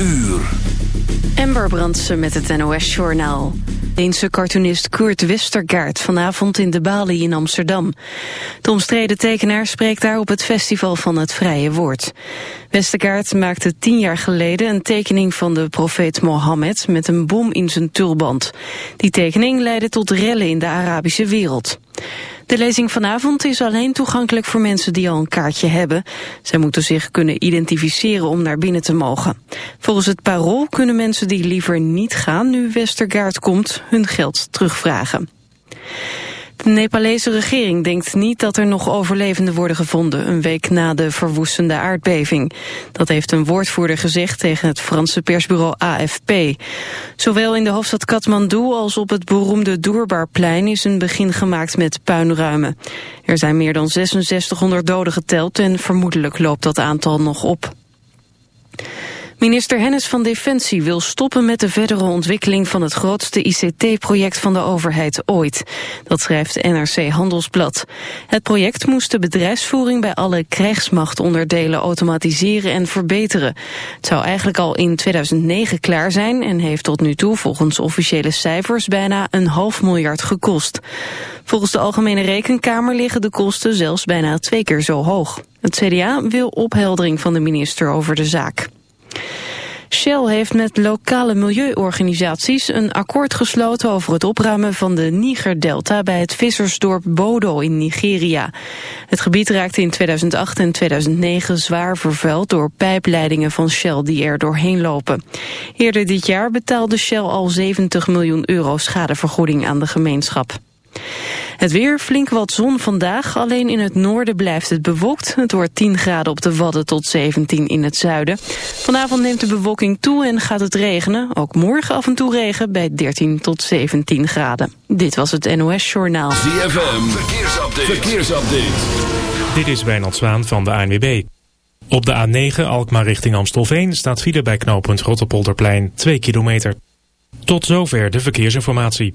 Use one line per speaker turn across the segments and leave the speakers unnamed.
Uur.
Ember Brandsen met het NOS-journaal. Deense cartoonist Kurt Westergaard vanavond in de Bali in Amsterdam. De omstreden tekenaar spreekt daar op het Festival van het Vrije Woord. Westergaard maakte tien jaar geleden een tekening van de profeet Mohammed met een bom in zijn tulband. Die tekening leidde tot rellen in de Arabische wereld. De lezing vanavond is alleen toegankelijk voor mensen die al een kaartje hebben. Zij moeten zich kunnen identificeren om naar binnen te mogen. Volgens het parool kunnen mensen die liever niet gaan nu Westergaard komt hun geld terugvragen. De Nepalese regering denkt niet dat er nog overlevenden worden gevonden... een week na de verwoestende aardbeving. Dat heeft een woordvoerder gezegd tegen het Franse persbureau AFP. Zowel in de hoofdstad Kathmandu als op het beroemde Doerbaarplein... is een begin gemaakt met puinruimen. Er zijn meer dan 6600 doden geteld... en vermoedelijk loopt dat aantal nog op. Minister Hennis van Defensie wil stoppen met de verdere ontwikkeling van het grootste ICT-project van de overheid ooit. Dat schrijft NRC Handelsblad. Het project moest de bedrijfsvoering bij alle krijgsmachtonderdelen automatiseren en verbeteren. Het zou eigenlijk al in 2009 klaar zijn en heeft tot nu toe volgens officiële cijfers bijna een half miljard gekost. Volgens de Algemene Rekenkamer liggen de kosten zelfs bijna twee keer zo hoog. Het CDA wil opheldering van de minister over de zaak. Shell heeft met lokale milieuorganisaties een akkoord gesloten over het opruimen van de Niger-delta bij het vissersdorp Bodo in Nigeria. Het gebied raakte in 2008 en 2009 zwaar vervuild door pijpleidingen van Shell die er doorheen lopen. Eerder dit jaar betaalde Shell al 70 miljoen euro schadevergoeding aan de gemeenschap. Het weer, flink wat zon vandaag, alleen in het noorden blijft het bewolkt. Het wordt 10 graden op de Wadden tot 17 in het zuiden. Vanavond neemt de bewolking toe en gaat het regenen. Ook morgen af en toe regen bij 13 tot 17 graden. Dit was het NOS Journaal.
ZFM, verkeersupdate. verkeersupdate.
Dit is Wijnald Zwaan van de ANWB. Op de A9 Alkmaar richting Amstelveen staat file bij knooppunt Rotterpolderplein 2 kilometer. Tot zover de verkeersinformatie.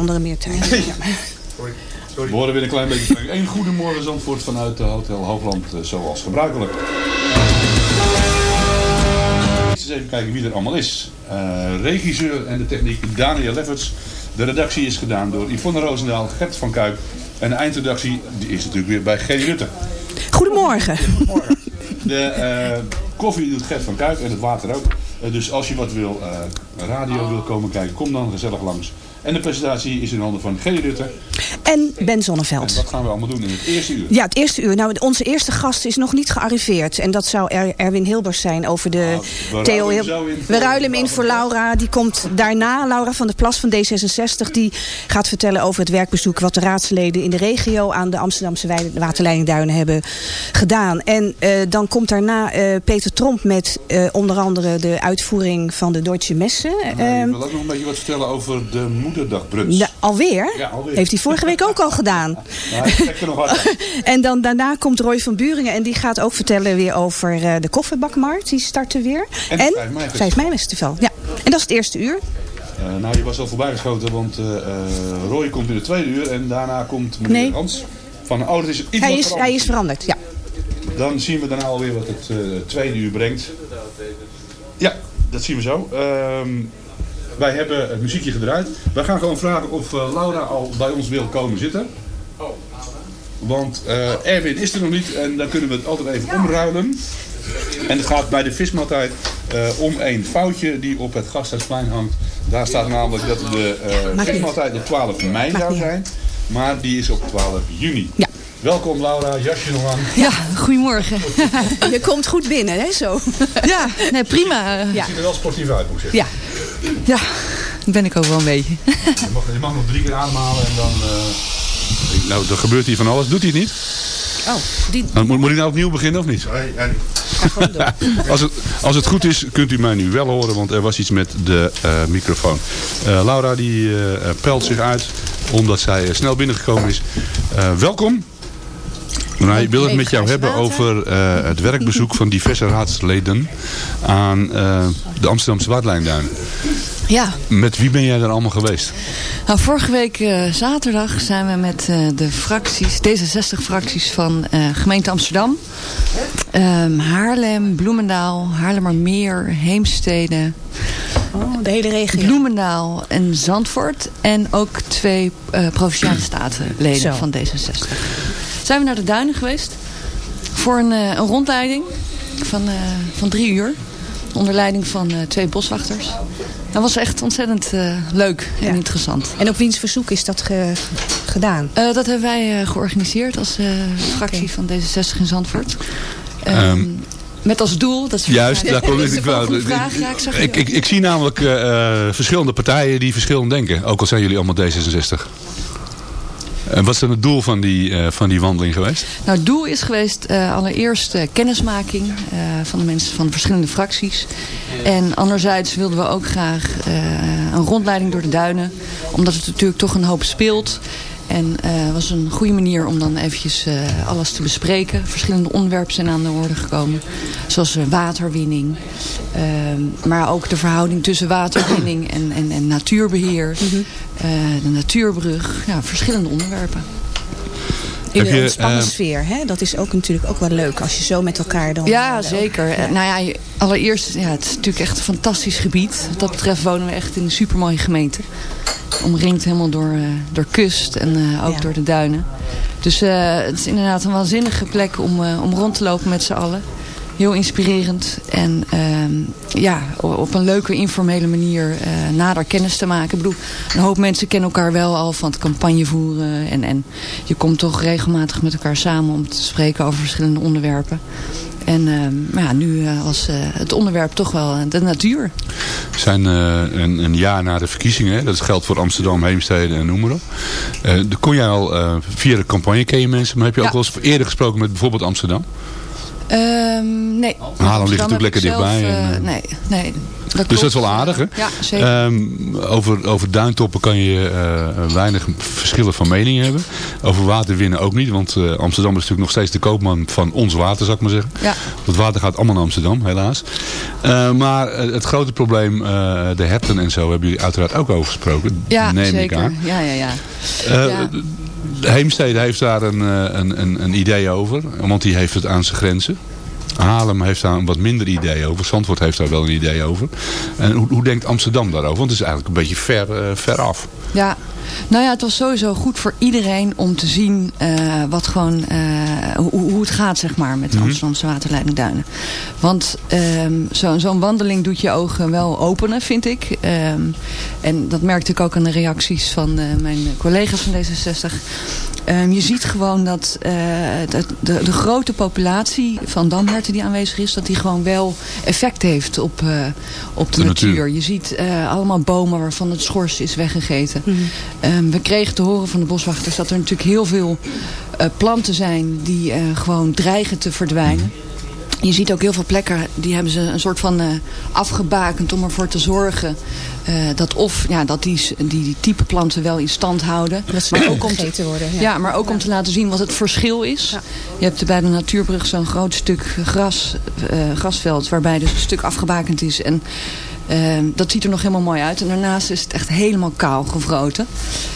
Anderen meer tijd. Ja.
We horen weer een klein beetje van Eén goedemorgen Zandvoort vanuit de Hotel Hoogland, eh, zoals gebruikelijk. Eens even kijken wie er allemaal is. Eh, regisseur en de techniek Daniel Lefferts. De redactie is gedaan door Yvonne Roosendaal, Gert van Kuip. En de eindredactie die is natuurlijk weer bij G. Rutte.
Goedemorgen.
De eh, koffie doet Gert van Kuip en het water ook. Dus als je wat wil, eh, radio wil komen kijken, kom dan gezellig langs. En de presentatie is in handen van G. Rutte.
En Ben
En
Zonneveld.
wat gaan we allemaal doen in het eerste uur?
Ja, het eerste uur. Nou, onze eerste gast is nog niet gearriveerd. En dat zou er Erwin Hilbers zijn over de
we
Theo
ruilen hem in
We ruilen hem in
Laura
voor Laura. Die komt daarna, Laura van der Plas van D66. Die gaat vertellen over het werkbezoek wat de raadsleden in de regio aan de Amsterdamse waterleidingduinen hebben gedaan. En eh, dan komt daarna eh, Peter Tromp met eh, onder andere de uitvoering van de Deutsche Messe.
Nou, ik
Ehm,
wil ook nog een beetje wat vertellen over de moederdagbrunch.
nou, alweer?
Ja, alweer.
Heeft hij vorige week ook al gedaan.
Ja, ik er nog wat.
En dan daarna komt Roy van Buringen en die gaat ook vertellen weer over eh, de kofferbakmarkt. Die starten weer.
En het 5 mei festival.
5 mei festival. Ja. En dat is het eerste uur.
Eh, nou, je was al voorbijgeschoten, want eh, Roy komt in het tweede uur en daarna komt meneer
Nee.
Hans. Van, oh, dat is iets
Hij is,
veranderd.
hij is veranderd, ja.
Dan zien we daarna alweer wat het tweede uur brengt. Ja, dat zien we zo. Ehm, wij hebben het muziekje gedraaid. Wij gaan gewoon vragen of eh, Laura al bij ons wil komen zitten. Want eh, Erwin is er nog niet en dan kunnen we het altijd even omruilen. En het gaat bij de vismaaltijd eh, om een foutje die op het Gasthuisplein hangt. Daar staat namelijk dat de eh
niet
vismaaltijd op 12 mei zou zijn. Maar die is op 12 juni.
Ja.
Welkom Laura, jasje nog aan.
Ja, goedemorgen.
Je komt goed binnen, hè, zo.
Ja, nee, prima.
Ja.
Ziet er wel sportief uit, moet ik zeggen.
Ja.
Ja, dat ben ik ook wel een beetje.
Je mag, je mag nog drie keer aanhalen en dan... eh, Nou, er gebeurt hier van alles. Doet hij het niet?
Oh, die
Dan moet, moet hij nou opnieuw beginnen of niet?
gewoon door.
Als het, als het goed is, kunt u mij nu wel horen, want er was iets met de eh, microfoon. Eh, Laura die pelt zich uit, omdat zij snel binnengekomen is. Eh, welkom. Nou, ik wil het met jou hebben over eh, het werkbezoek van diverse raadsleden aan eh, de Amsterdamse Waardlijnduinen.
Ja,
Met wie ben jij daar allemaal geweest?
nou, vorige week eh, zaterdag zijn we met eh, de fracties, D66-fracties van eh, gemeente Amsterdam, ehm, Haarlem, Bloemendaal, Haarlemmermeer, Heemstede,
Oh, de hele regio.
Bloemendaal en Zandvoort. En ook twee eh, provinciale statenleden
Zo.
van D66. Zijn we naar de duinen geweest. Voor een, eh, een rondleiding van, eh, van drie uur. Onder leiding van eh, twee boswachters. Dat was echt ontzettend eh, leuk en
Ja.
interessant.
En op wiens verzoek is dat ge- gedaan?
Eh, dat hebben wij eh, georganiseerd als eh, fractie van D66 in Zandvoort. Ehm,
Ehm,
met als doel... Dat is
Juist, daar kom ik ik
vraag. Ja, ik zag
Ik,
je
ik, ik zie namelijk eh, eh, verschillende partijen die verschillend denken. Ook al zijn jullie allemaal D66. En wat is dan het doel van die, eh, van die wandeling geweest?
Nou, het doel is geweest eh, allereerst eh, kennismaking eh, van de mensen van de verschillende fracties. En anderzijds wilden we ook graag eh, een rondleiding door de duinen. Omdat het natuurlijk toch een hoop speelt. En eh, het was een goede manier om dan eventjes eh, alles te bespreken. Verschillende onderwerpen zijn aan de orde gekomen. Zoals eh, waterwinning. ehm, maar ook de verhouding tussen waterwinning en, en, en natuurbeheer. eh, de natuurbrug. Ja, verschillende onderwerpen.
In een ontspannen
eh,
sfeer, hè? Dat is ook natuurlijk ook wel leuk als je zo met elkaar dan...
Ja,
eh,
zeker.
Ja.
Nou ja, allereerst, ja, het is natuurlijk echt een fantastisch gebied. Wat dat betreft wonen we echt in een supermooie gemeente. Omringd helemaal door, eh, door kust en eh, ook
Ja.
door de duinen. Dus eh, het is inderdaad een waanzinnige plek om, eh, om rond te lopen met z'n allen. Heel inspirerend. En ehm, ja, op een leuke, informele manier eh, nader kennis te maken. Ik bedoel, een hoop mensen kennen elkaar wel al van het campagne voeren. En, en je komt toch regelmatig met elkaar samen om te spreken over verschillende onderwerpen. En ehm, maar ja, nu eh, was eh, het onderwerp toch wel de natuur.
We zijn een, een jaar na de verkiezingen. Hè? Dat geldt voor Amsterdam, Heemstede en noem maar op. Kon jij al via de campagne ken je mensen. Maar heb je ook wel eens eerder gesproken met bijvoorbeeld Amsterdam?
Ehm, nee.
Haarlem ligt natuurlijk lekker dichtbij.
eh,
en, eh,
nee, nee. Dat
dus dat is wel aardig, hè?
Ja, zeker.
Ehm, over, over duintoppen kan je eh, weinig verschillen van mening hebben. Over waterwinnen ook niet, want Amsterdam is natuurlijk nog steeds de koopman van ons water, zou ik maar zeggen.
Ja.
Het water gaat allemaal naar Amsterdam, helaas. Maar het grote probleem, de herten en zo, hebben jullie uiteraard ook over gesproken.
ja,
neem
zeker.
ik aan.
Ja, ja, ja. Ja.
Heemstede heeft daar een, eh, een, een, een idee over, want die heeft het aan zijn grenzen. Haarlem heeft daar een wat minder idee over. Zandvoort heeft daar wel een idee over. En hoe, hoe denkt Amsterdam daarover? Want het is eigenlijk een beetje ver, eh, ver af.
Ja, nou ja, het was sowieso goed voor iedereen om te zien eh, wat gewoon, eh, hoe, hoe het gaat zeg maar met de
Mhm.
Amsterdamse waterleiding Duinen. Want ehm, zo- zo'n wandeling doet je ogen wel openen, vind ik. Ehm, en dat merkte ik ook aan de reacties van eh, mijn collega's van D66. Ehm, je ziet gewoon dat eh, de, de, de grote populatie van damherten die aanwezig is, dat die gewoon wel effect heeft op, eh, op de,
De
natuur.
natuur.
Je ziet eh, allemaal bomen waarvan het schors is weggegeten. Ehm, we kregen te horen van de boswachters dat er natuurlijk heel veel eh, planten zijn die eh, gewoon dreigen te verdwijnen. Je ziet ook heel veel plekken, die hebben ze een soort van eh, afgebakend om ervoor te zorgen dat of ja, dat die, die, die type planten wel in stand houden.
Dat ze
maar
ook
om te,
worden.
ja. maar ook om te laten zien wat het verschil is. Je hebt bij de natuurbrug zo'n groot stuk gras, grasveld waarbij dus een stuk afgebakend is. En dat ziet er nog helemaal mooi uit. En daarnaast is het echt helemaal kaal gevroten.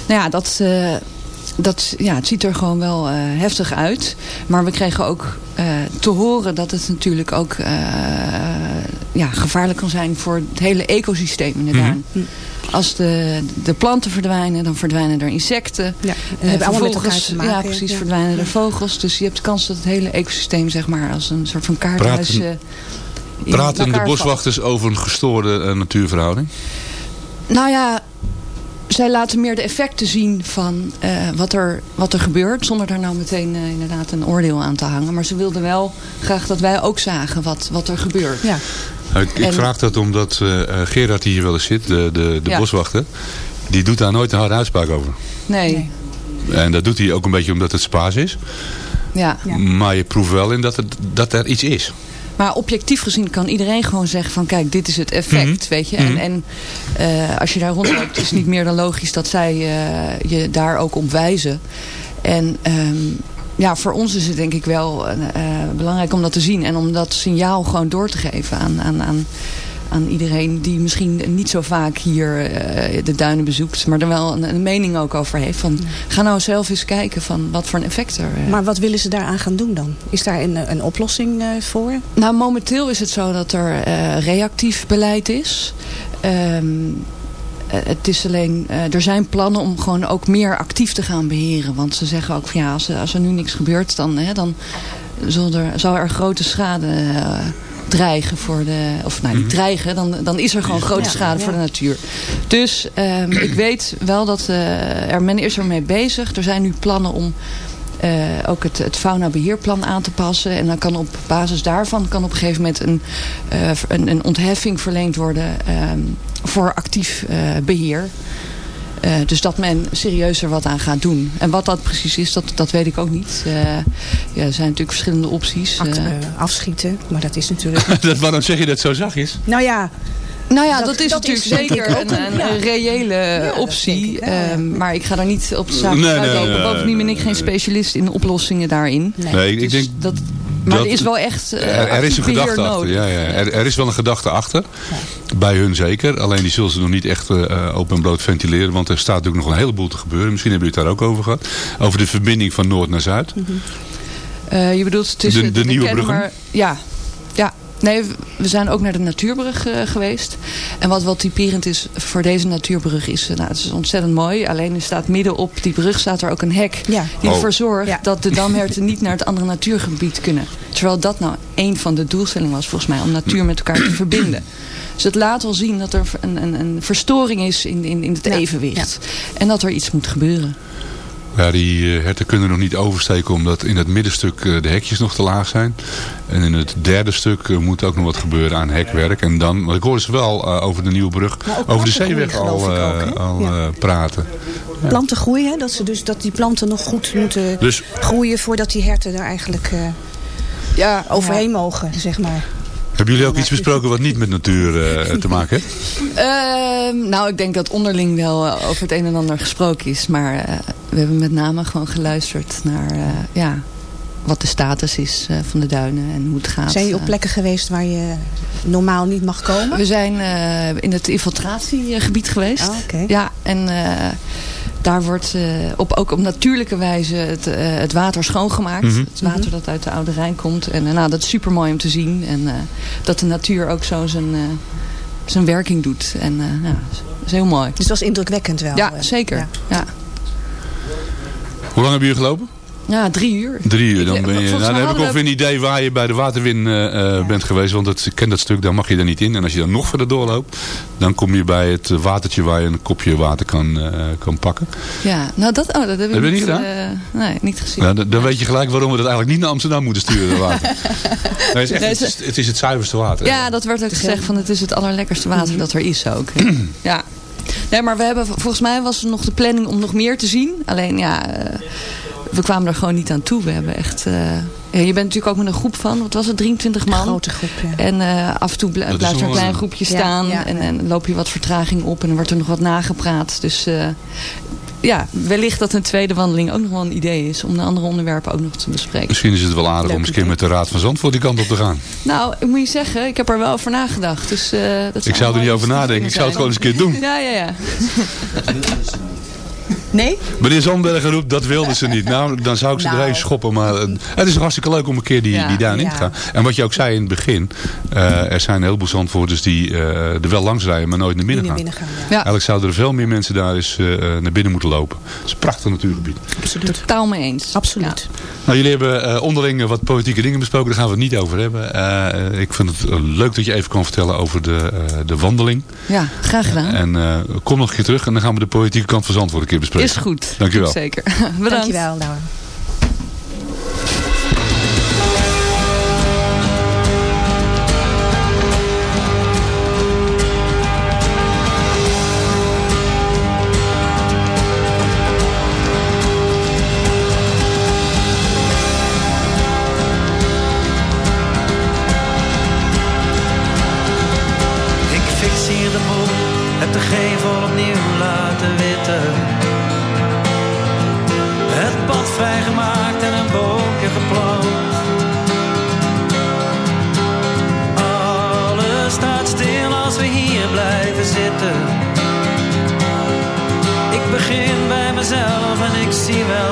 Nou ja, dat, eh, dat, ja, het ziet er gewoon wel eh, heftig uit. Maar we kregen ook eh, te horen dat het natuurlijk ook eh, ja, gevaarlijk kan zijn voor het hele ecosysteem in de duin. Als de, de planten verdwijnen, dan verdwijnen er insecten.
Ja, we hebben allemaal met elkaar
vervolgens-
te maken.
Ja, precies,
ja.
verdwijnen er vogels. Dus je hebt de kans dat het hele ecosysteem, zeg maar, als een soort van kaarthuis...
Praten-
in
Praten de
valt.
boswachters over een gestoorde eh, natuurverhouding?
Nou ja, zij laten meer de effecten zien van eh, wat, er, wat er gebeurt. Zonder daar nou meteen eh, inderdaad een oordeel aan te hangen. Maar ze wilden wel graag dat wij ook zagen wat, wat er gebeurt.
Ja.
Nou, Ik, ik
En-
vraag dat omdat Gerard die hier wel eens zit, de, de, de
Ja.
boswachter. Die doet daar nooit een harde uitspraak over.
Nee,
En dat doet hij ook een beetje omdat het spaas is.
ja.
Ja.
Maar je proeft wel in dat, het, dat er iets is.
Maar objectief gezien kan iedereen gewoon zeggen van kijk, dit is het effect, weet je. En, en eh, als je daar rondloopt, is het niet meer dan logisch dat zij eh, je daar ook op wijzen. En ehm, ja, voor ons is het denk ik wel eh, belangrijk om dat te zien. En om dat signaal gewoon door te geven aan, aan, aan, aan iedereen die misschien niet zo vaak hier eh, de duinen bezoekt. Maar er wel een, een mening ook over heeft. Van, ga nou zelf eens kijken van wat voor een effect er... eh,
Maar wat willen ze daaraan gaan doen dan? Is daar een, een oplossing eh, voor?
Nou, momenteel is het zo dat er reactief beleid is. Ehm, eh, het is alleen, er zijn plannen om gewoon ook meer actief te gaan beheren. Want ze zeggen ook van ja, als, er- als er nu niks gebeurt, dan, hè, dan zal, er, zal er grote schade dreigen voor de. Of nou, niet dreigen, dan, dan is er gewoon grote schade voor de natuur. Dus ehm, ik weet wel dat eh, er, men is ermee bezig. Er zijn nu plannen om eh, ook het, het faunabeheerplan aan te passen. En dan kan op basis daarvan kan op een gegeven moment een, eh, een, een ontheffing verleend worden ehm, voor actief eh, beheer. Eh, dus dat men serieuzer wat aan gaat doen. En wat dat precies is, dat, dat weet ik ook niet. Eh, ja, er zijn natuurlijk verschillende opties.
Act-
Eh,
afschieten, maar dat is natuurlijk...
dat, waarom zeg je dat zo zachtjes?
nou ja,
Nou ja, dat,
Dat-
is
dat
natuurlijk
is
zeker een,
een-
een,
ja.
een reële
Ja,
optie.
ik ja.
Ehm, maar ik ga daar niet op de zaak
Nee, nee,
uitlopen.
nee,
Bovendien ben ik geen specialist in oplossingen daarin.
Nee, ik, ik
Dus
denk
dat, maar
dat-
er is wel echt uh,
Er, er is een gedachte achter. Ja, ja. Er, er is wel een gedachte achter. Bij hun zeker. Alleen die zullen ze nog niet echt eh, open en bloot ventileren. Want er staat natuurlijk nog een heleboel te gebeuren. Misschien hebben jullie het daar ook over gehad. Over de verbinding van Noord naar Zuid.
Uh, je bedoelt tussen
de, de nieuwe bruggen?
Ja. Nee, we zijn ook naar de natuurbrug uh, geweest. En wat wel typerend is voor deze natuurbrug is... Nou, het is ontzettend mooi. Alleen er staat midden op die brug staat er ook een hek.
Ja.
Die
Oh.
ervoor zorgt
Ja.
dat de damherten niet naar het andere natuurgebied kunnen. Terwijl dat nou een van de doelstellingen was volgens mij. Om natuur met elkaar te verbinden. Dus het laat wel zien dat er een, een, een verstoring is in, in, in het
Ja.
evenwicht. En dat er iets moet gebeuren.
Ja, die uh, herten kunnen nog niet oversteken omdat in het middenstuk uh, de hekjes nog te laag zijn. En in het derde stuk uh, moet ook nog wat gebeuren aan hekwerk. En dan, want ik hoorde ze wel uh, over de nieuwe brug, over de zeeweg al,
ook,
al
ja.
praten.
Ja. Planten groeien, hè? Dat, ze dus, dat die planten nog goed moeten
dus,
groeien voordat die herten daar eigenlijk... ja, overheen mogen, zeg maar.
Hebben jullie ook iets besproken wat niet met natuur uh, te maken heeft?
Uh, nou, ik denk dat onderling wel uh, over het een en ander gesproken is. Maar uh, we hebben met name gewoon geluisterd naar ja, wat de status is van de duinen en hoe het gaat.
Zijn je op plekken geweest waar je normaal niet mag komen?
We zijn in het infiltratiegebied geweest.
Oh, okay.
Ja, en daar wordt uh, op, ook op natuurlijke wijze het, uh, het water schoongemaakt. Mm -hmm. Het water dat uit de Oude Rijn komt. En uh, nou, dat is super mooi om te zien. En dat de natuur ook zo zijn, zijn werking doet. En ja, dat is heel mooi.
Dus dat is indrukwekkend wel.
Ja, zeker. Ja. ja.
Hoe lang hebben jullie gelopen?
Ja, drie uur.
Drie uur. Dan, ben je, nou, dan heb ik ongeveer een idee waar je bij de waterwin uh, ja. bent geweest. Want het, ik ken dat stuk, daar mag je er niet in. En als je dan nog verder doorloopt, dan kom je bij het watertje waar je een kopje water kan, uh, kan pakken.
Ja, nou dat, oh, dat heb ik
heb
niet,
niet gedaan.
Uh, nee, niet gezien.
Nou, dan, dan weet je gelijk waarom we dat eigenlijk niet naar Amsterdam moeten sturen, water. nee, het, is echt, het, is, het, is, het zuiverste water.
Ja, dat werd ook gezegd van het is het allerlekkerste water dat er is ook. ja. Nee, maar we hebben, volgens mij was er nog de planning om nog meer te zien. Alleen ja, we kwamen er gewoon niet aan toe. We hebben echt... Uh, ja, je bent natuurlijk ook met een groep van, wat was het, 23 man.
Een grote groep, ja.
En uh, af en toe blijft er een klein groepje staan. Ja, ja, en, en loop je wat vertraging op en dan wordt er nog wat nagepraat. Dus uh, ja, wellicht dat een tweede wandeling ook nog wel een idee is. Om de andere onderwerpen ook nog te bespreken.
Misschien is het wel aardig om eens een keer met de Raad van Zandvoort die kant op te gaan.
Nou, ik moet je zeggen, ik heb er wel over nagedacht. Dus, uh, dat
ik zou er niet over nadenken. Ik zou het gewoon eens een keer doen.
Ja, ja, ja.
Nee?
Meneer Zandbergen roept, dat wilden ze niet. Nou, dan zou ik ze nou. er even schoppen. Maar uh, het is hartstikke leuk om een keer die, ja, die daarin ja. te gaan. En wat je ook zei in het begin. Uh, er zijn een heleboel Zandvoorters die uh, er wel langs rijden, maar nooit naar binnen gaan.
Binnen gaan ja.
Eigenlijk zouden er veel meer mensen daar eens naar binnen moeten lopen. Het is een prachtig natuurgebied.
Absoluut. Totaal mee eens.
Absoluut.
Nou, jullie hebben onderling wat politieke dingen besproken. Daar gaan we het niet over hebben. ik vind het leuk dat je even kan vertellen over de, de wandeling.
Ja, graag gedaan.
En kom nog een keer terug en dan gaan we de politieke kant van Zandvoort een keer bespreken.
Is goed.
Dankjewel.
Zeker. Bedankt.
Dankjewel, Laura.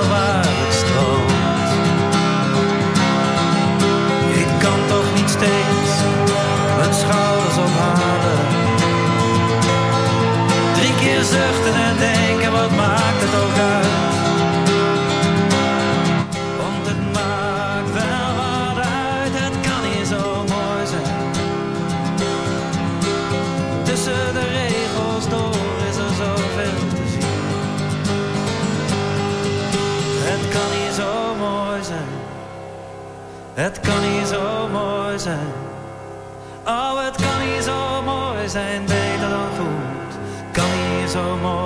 Het zijn. Oh, het kan hier zo mooi zijn, beter dan goed. Kan hier zo mooi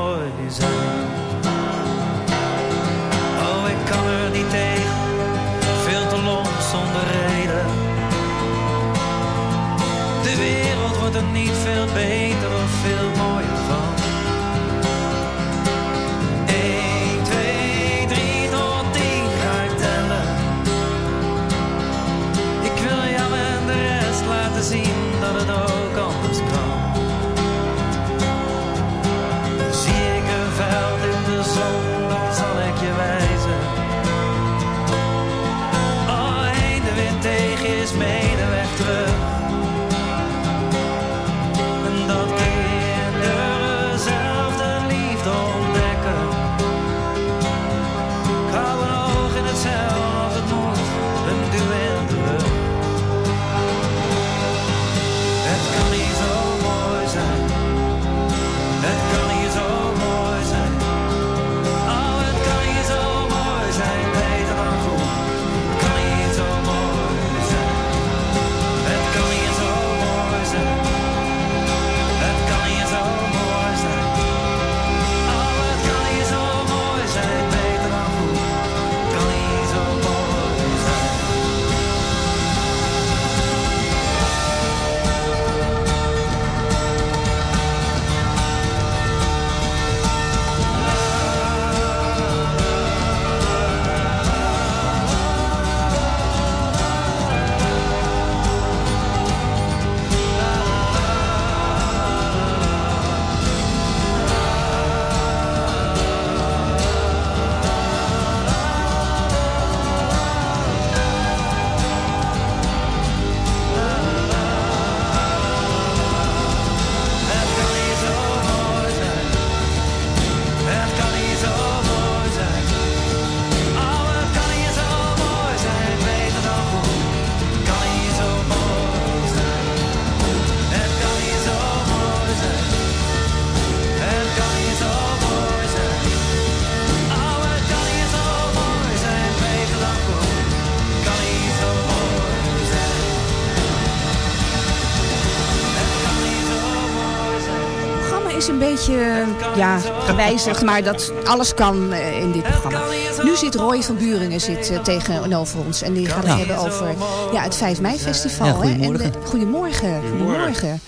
is een beetje eh, ja, gewijzigd, maar dat alles kan eh, in dit programma. Nu zit Roy van Buringen zit, eh, tegenover ons. En die gaat het
Ja.
hebben over ja, het 5 mei festival.
Ja,
hè?
goedemorgen.
En de- goedemorgen. Goedemorgen.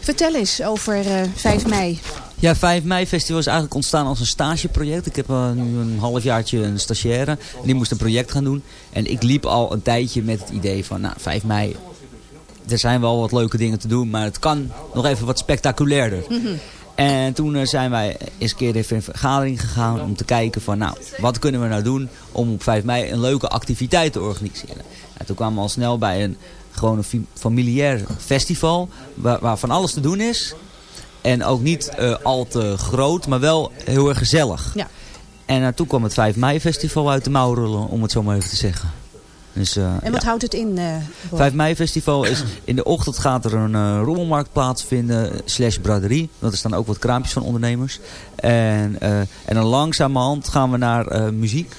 Vertel eens over eh 5 mei.
Ja, 5 mei festival is eigenlijk ontstaan als een stageproject. Ik heb eh, nu een halfjaartje een stagiaire. En die moest een project gaan doen. En ik liep al een tijdje met het idee van, nou, 5 mei... Er zijn wel wat leuke dingen te doen, maar het kan nog even wat spectaculairder. En toen eh, zijn wij eens een keer even in vergadering gegaan om te kijken van, nou, wat kunnen we nou doen om op 5 mei een leuke activiteit te organiseren. En toen kwamen we al snel bij een gewoon een familiair festival waar, waar van alles te doen is. En ook niet eh, al te groot, maar wel heel erg gezellig.
Ja.
En eh, toen kwam het 5 mei festival uit de mouw rollen, om het zo maar even te zeggen. Dus, eh,
En wat
ja.
houdt het in? eh Roy?
5 mei festival is in de ochtend gaat er een eh, rommelmarkt plaatsvinden slash braderie. Want er staan ook wat kraampjes van ondernemers. En, eh, en dan langzamerhand gaan we naar eh, muziek.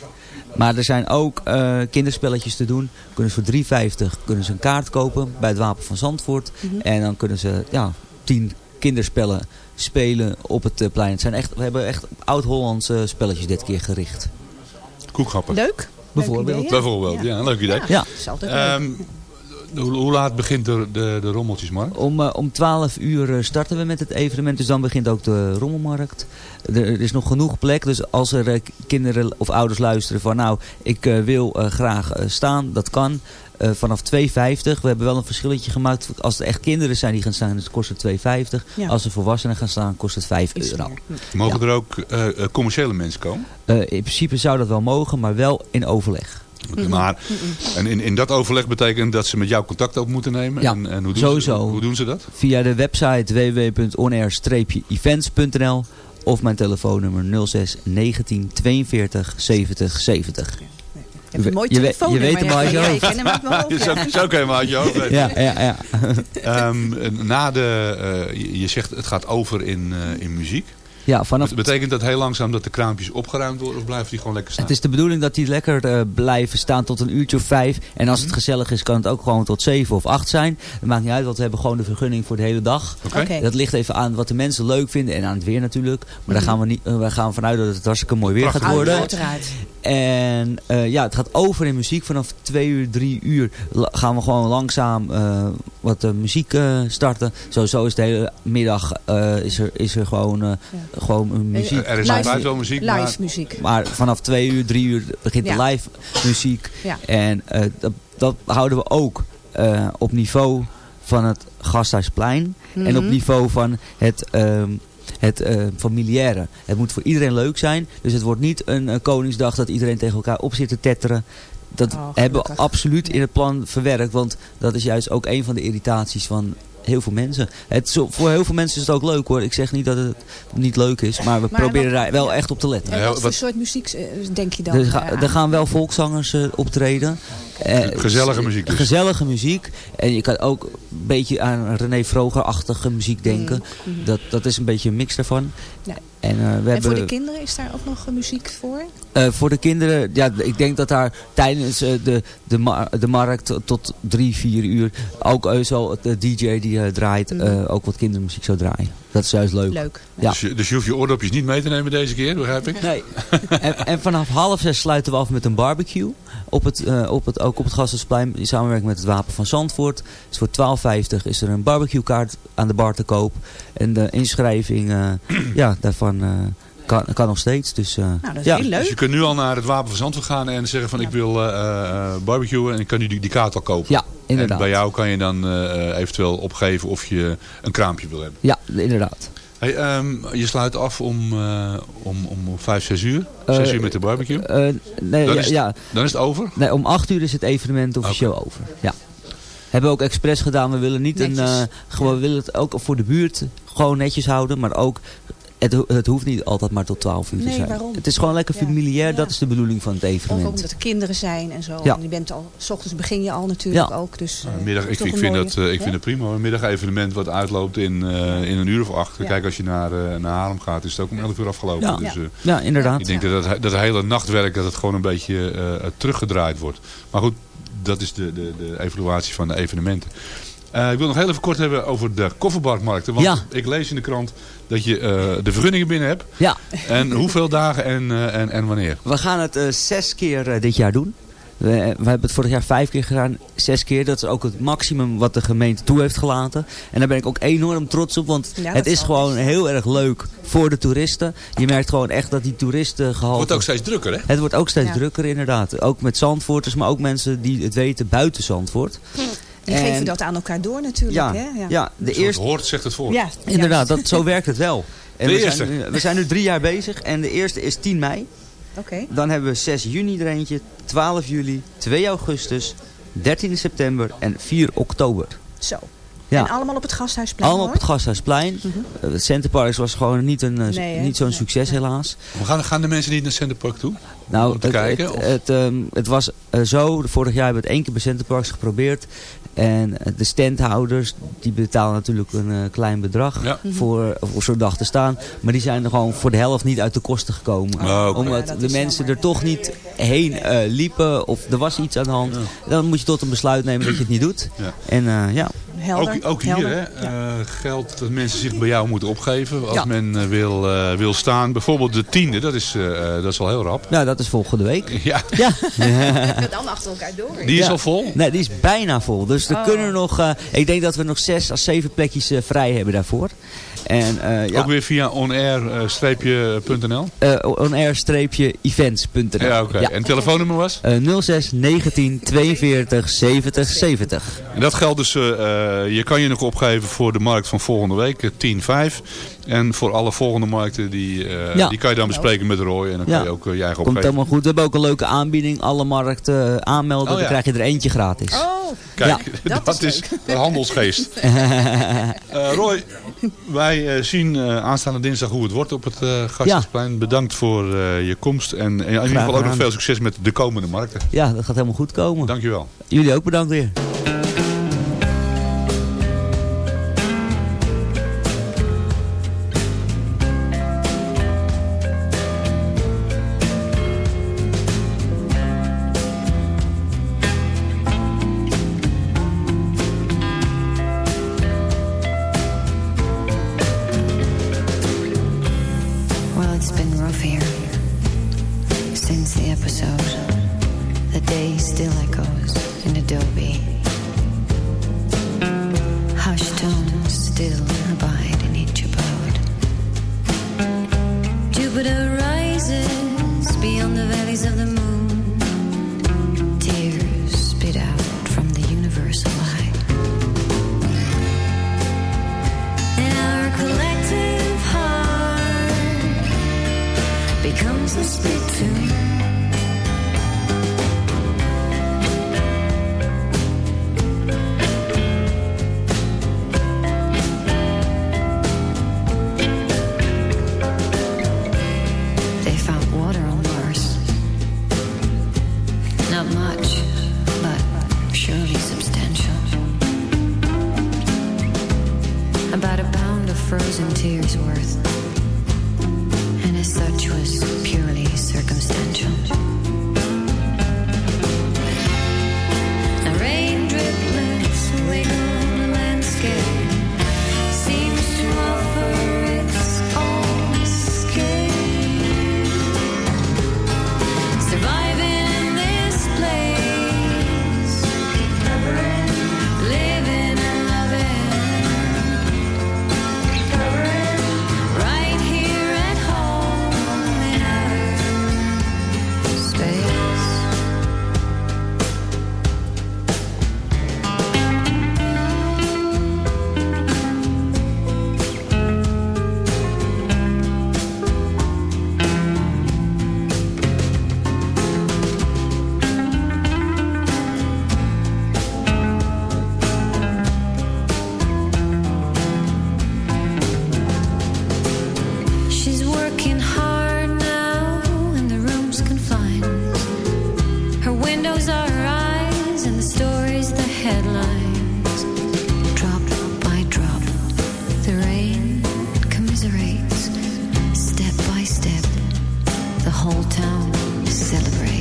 Maar er zijn ook eh, kinderspelletjes te doen. Kunnen ze voor 3,50 kunnen ze een kaart kopen bij het Wapen van Zandvoort.
Mhm.
En dan kunnen ze ja, 10 kinderspellen spelen op het eh, plein. Het zijn echt, we hebben echt oud-Hollandse spelletjes dit keer gericht.
Koekhappen.
Leuk.
Bijvoorbeeld.
Bijvoorbeeld, ja, leuk idee.
Ja.
altijd.
Ehm, hoe, laat begint de, de, de rommeltjesmarkt?
Om, eh, om 12 uur eh, starten we met het evenement, dus dan begint ook de rommelmarkt. Er, er is nog genoeg plek, dus als er eh, kinderen of ouders luisteren van nou, ik wil graag staan, dat kan. Eh, vanaf 2,50. We hebben wel een verschilletje gemaakt. Als er echt kinderen zijn die gaan staan, dan kost het 2,50.
Ja.
Als er volwassenen gaan staan, kost het 5
Is
euro.
meer.
Mogen er ook eh, eh, commerciële mensen komen?
Eh, in principe zou dat wel mogen, maar wel in overleg.
Maar en in, in dat overleg betekent dat ze met jou contact op moeten nemen?
Ja,
en, en hoe doen
sowieso.
Ze, hoe doen ze dat?
Via de website www.onair-events.nl of mijn telefoonnummer 06 19 42 70 70.
Hebt een mooi
Je weet- je
telefoonnummer.
weet hem uit je hoofd.
hem uit
je je hoofd.
Ja, ja, ja.
Ehm, na de, eh, je- zegt het gaat over in, eh, in muziek.
ja, vanaf
Betekent dat heel langzaam dat de kraampjes opgeruimd worden of blijven die gewoon lekker staan?
Het is de bedoeling dat die lekker eh, blijven staan tot een uurtje of vijf. En als het gezellig is, kan het ook gewoon tot zeven of acht zijn. Dat maakt niet uit, want we hebben gewoon de vergunning voor de hele dag.
Oké.
Oké.
Dat ligt even aan wat de mensen leuk vinden en aan het weer natuurlijk. Maar daar gaan we, niet, we gaan vanuit dat het hartstikke mooi weer
Prachtig.
gaat worden.
Uiteraard.
En eh, ja, het gaat over in muziek. Vanaf twee uur, drie uur gaan we gewoon langzaam eh, wat eh, muziek eh, starten. Sowieso is de hele middag eh, is, er, is er gewoon, gewoon een muziek.
Er is
Live-
altijd wel muziek,
Live
maar
muziek.
Maar vanaf twee uur, drie uur begint de live muziek.
Ja.
En eh, dat, dat houden we ook eh, op niveau van het Gasthuisplein. En op
Mhm.
niveau van het, ehm, het eh, familiaire. Het moet voor iedereen leuk zijn. Dus het wordt niet een eh, Koningsdag dat iedereen tegen elkaar op zit te tetteren. Dat
Oh,
hebben we absoluut in het plan verwerkt. Want dat is juist ook een van de irritaties van heel veel mensen. Het, zo- voor heel veel mensen is het ook leuk hoor. Ik zeg niet dat het niet leuk is. Maar we
Maar
proberen
wat-
daar wel echt op te letten.
En wat voor soort muziek eh, denk je dan?
Er, ga-
aan?
gaan wel volkszangers eh, optreden. Eh,
Gezellige muziek dus.
Gezellige muziek. En je kan ook een beetje aan René Vroger-achtige muziek denken.
Mhm.
Dat, dat is een beetje een mix daarvan.
Ja.
En, eh, we
En
hebben,
voor de kinderen is daar ook nog muziek voor?
eh, voor de kinderen, ja, ik denk dat daar tijdens eh, de, de, mar- de markt tot drie, vier uur ook uh, zo de DJ die eh, draait,
Mhm.
eh, ook wat kindermuziek zou draaien. Dat is juist leuk.
Leuk.
Ja.
Dus, je, dus je hoeft je oordopjes niet mee te nemen deze keer, begrijp ik?
Nee. en, en vanaf half zes sluiten we af met een barbecue. Op het, eh, op het, ook op het Gasthuisplein in samenwerking met het Wapen van Zandvoort. Dus voor 12,50 is er een barbecuekaart aan de bar te koop. En de inschrijving eh, ja, daarvan eh, kan, kan nog steeds. Dus, eh,
Nou, dat is
ja.
heel leuk.
Dus je kunt nu al naar het Wapen van Zandvoort gaan en zeggen van ik wil eh eh, barbecuen en ik kan nu die, die kaart al kopen.
Ja, inderdaad.
En bij jou kan je dan eh, eventueel opgeven of je een kraampje wil hebben.
Ja, inderdaad.
Hey, ehm, je sluit af om, eh, om, om 5, 6 uur.
Eh,
6 uur met de barbecue.
Eh, nee,
Dan
ja,
is het-
ja.
Dan is het over?
Nee, om 8 uur is het evenement officieel over. Ja. Hebben we ook expres gedaan. We willen niet een.
Netjes.
eh, gewoon, we willen het ook voor de buurt gewoon netjes houden. Maar ook. Het, ho- het hoeft niet altijd maar tot 12 uur te
Nee,
zijn.
waarom?
Het is gewoon lekker familiair.
Ja.
Dat is de bedoeling van het
Ook
evenement.
omdat er kinderen zijn en zo.
Ja.
En je bent al, s ochtends begin je al natuurlijk
Ja.
ook. Dus, eh,
middag,
is
ik, vind,
mooie-
dat, eh, ik vind het prima. Een middagevenement wat uitloopt in, eh, in een uur of acht.
Ja.
Kijk, als je naar, eh, naar Haarlem gaat, is het ook om 11 uur afgelopen.
Ja.
Dus,
Ja.
eh,
Ja, inderdaad.
ik denk dat het, dat hele nachtwerk dat het gewoon een beetje eh, teruggedraaid wordt. Maar goed, dat is de, de, de evaluatie van de evenementen. Eh, ik wil nog heel even kort hebben over de kofferbakmarkten. Want
Ja.
ik lees in de krant dat je eh, de vergunningen binnen hebt.
Ja.
En hoeveel dagen en, eh, en, en wanneer?
We gaan het zes keer dit jaar doen. We, we hebben het vorig jaar vijf keer gedaan, zes keer. Dat is ook het maximum wat de gemeente toe heeft gelaten. En daar ben ik ook enorm trots op, want
Ja,
het is gewoon heel erg leuk voor de toeristen. Je merkt gewoon echt dat die toeristengehalte...
Het wordt ook steeds drukker, hè?
Het wordt ook steeds
Ja.
drukker inderdaad. Ook met Zandvoorters, maar ook mensen die het weten buiten Zandvoort.
Die
En-
geven dat aan elkaar door natuurlijk.
Ja,
hè? ja.
ja, de
Zoals
eerste...
het hoort, zegt het voor.
Ja,
Inderdaad, dat, zo werkt het wel. En
De
we,
eerste.
Zijn, nu- we zijn nu drie jaar bezig en de eerste is 10 mei.
Oké.
Dan hebben we 6 juni er eentje, 12 juli, 2 augustus, 13 september en 4 oktober.
Zo.
Ja.
En allemaal op het Gasthuisplein
Allemaal op het Gasthuisplein. Uh, Het Centerparks was gewoon niet, een, uh,
Nee, hè?
niet zo'n
Nee.
succes helaas.
Maar gaan, gaan de mensen niet naar Centerpark toe?
Nou,
Om te
het,
kijken,
het, het, ehm, het was eh, zo, vorig jaar hebben we het één keer bij Centerparks geprobeerd. En eh, de standhouders, die betalen natuurlijk een eh, klein bedrag
Ja.
voor, voor zo'n dag te staan. Maar die zijn er gewoon voor de helft niet uit de kosten gekomen.
Oh.
Omdat
Ja,
de mensen
jammer.
er toch niet heen eh, liepen of er was iets aan de hand. Dan moet je tot een besluit nemen dat je het niet doet.
Ja.
En eh, ja,
Helder.
Ook, ook hier
helder.
hè, eh, geldt dat mensen zich bij jou moeten opgeven als
Ja.
men eh, wil, eh, wil staan. Bijvoorbeeld de tiende, dat is, eh, eh, dat is al heel rap.
nou, dat is volgende week.
Ja,
Ja.
Dan achter elkaar door.
die is
Ja.
al vol.
Nee, die is bijna vol. Dus er
Oh.
kunnen nog, eh, ik denk dat we nog zes à zeven plekjes eh, vrij hebben daarvoor. En eh ja,
Ook weer via onair-nl.
eh, onair-events.nl.
Ja, oké. En het telefoonnummer was?
Eh, 06 19 42 70 70.
En dat geldt dus, eh, eh, je kan je nog opgeven voor de markt van volgende week, eh, 10-5. En voor alle volgende markten, die, eh,
Ja.
die kan je dan bespreken met Roy. En dan
Ja.
kan je ook eh, je eigen
Komt helemaal goed. We hebben ook een leuke aanbieding. Alle markten eh, aanmelden,
Oh, ja.
dan krijg je er eentje gratis.
Oh,
Kijk,
dat
dat,
is
is de handelsgeest. Eh, Roy, wij zien eh, aanstaande dinsdag hoe het wordt op het eh Gasthuisplein. Bedankt voor eh, je komst. En in ieder geval ook nog veel succes met de komende markten.
Ja, dat gaat helemaal goed komen.
Dankjewel.
Jullie ook bedankt weer.
Whole town celebrates.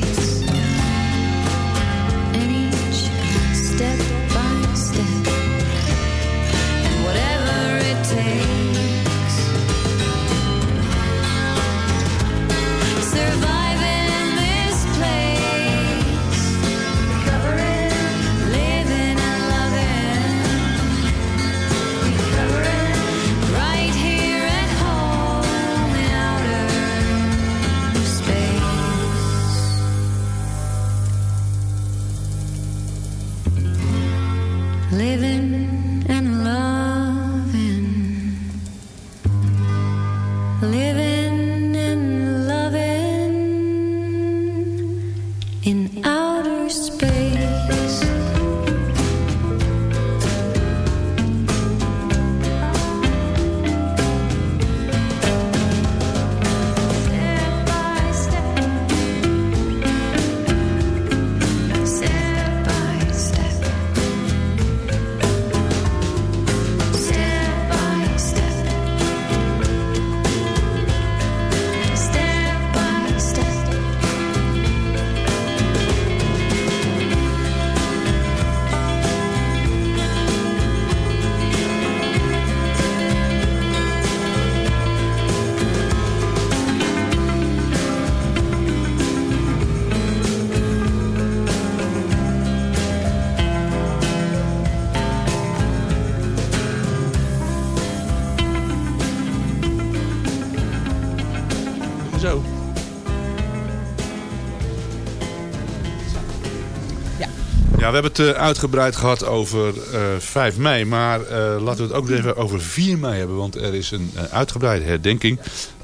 Ja, we hebben het eh, uitgebreid gehad over eh 5 mei. Maar eh, laten we het ook even over 4 mei hebben. Want er is een eh, uitgebreide herdenking.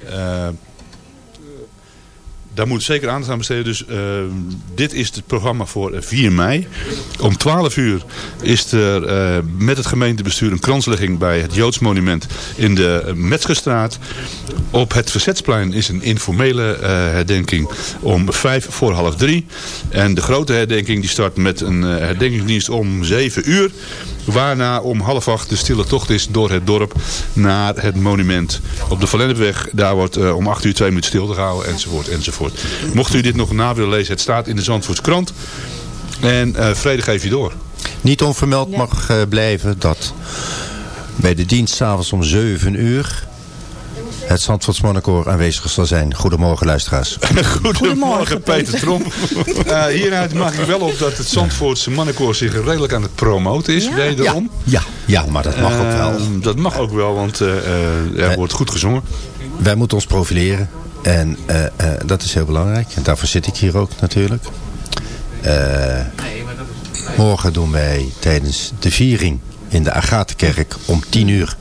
Eh, daar moet zeker aandacht aan besteden. Dus eh, dit is het programma voor eh, 4 mei. Om 12 uur is er eh, met het gemeentebestuur een kranslegging bij het Joods monument in de eh, Metzgerstraat. Op het Verzetsplein is een informele eh, herdenking om vijf voor half drie. En de grote herdenking die start met een eh, herdenkingsdienst om 7 uur. Waarna om half acht de stille tocht is door het dorp naar het monument. Op de Verlennepweg, daar wordt eh, om 8 uur twee minuten stil gehouden enzovoort enzovoort. Mocht u dit nog na willen lezen, het staat in de Zandvoorts krant. En eh vrede geef je door.
Niet onvermeld mag eh, blijven dat bij de dienst s'avonds om 7 uur het Zandvoorts Monnicoor aanwezig zal zijn. Goedemorgen luisteraars.
Goedemorgen Peter Tromp. Eh, hieruit maak ik wel op dat het Zandvoortse mannenkoor zich redelijk aan het promoten is. Wederom.
Ja, ja, maar dat mag ook wel.
Eh, dat mag ook wel, want eh, eh, er wordt goed gezongen.
Wij moeten ons profileren. En eh, eh, dat is heel belangrijk. En daarvoor zit ik hier ook natuurlijk. Eh, morgen doen wij tijdens de viering in de Agatenkerk om 10 uur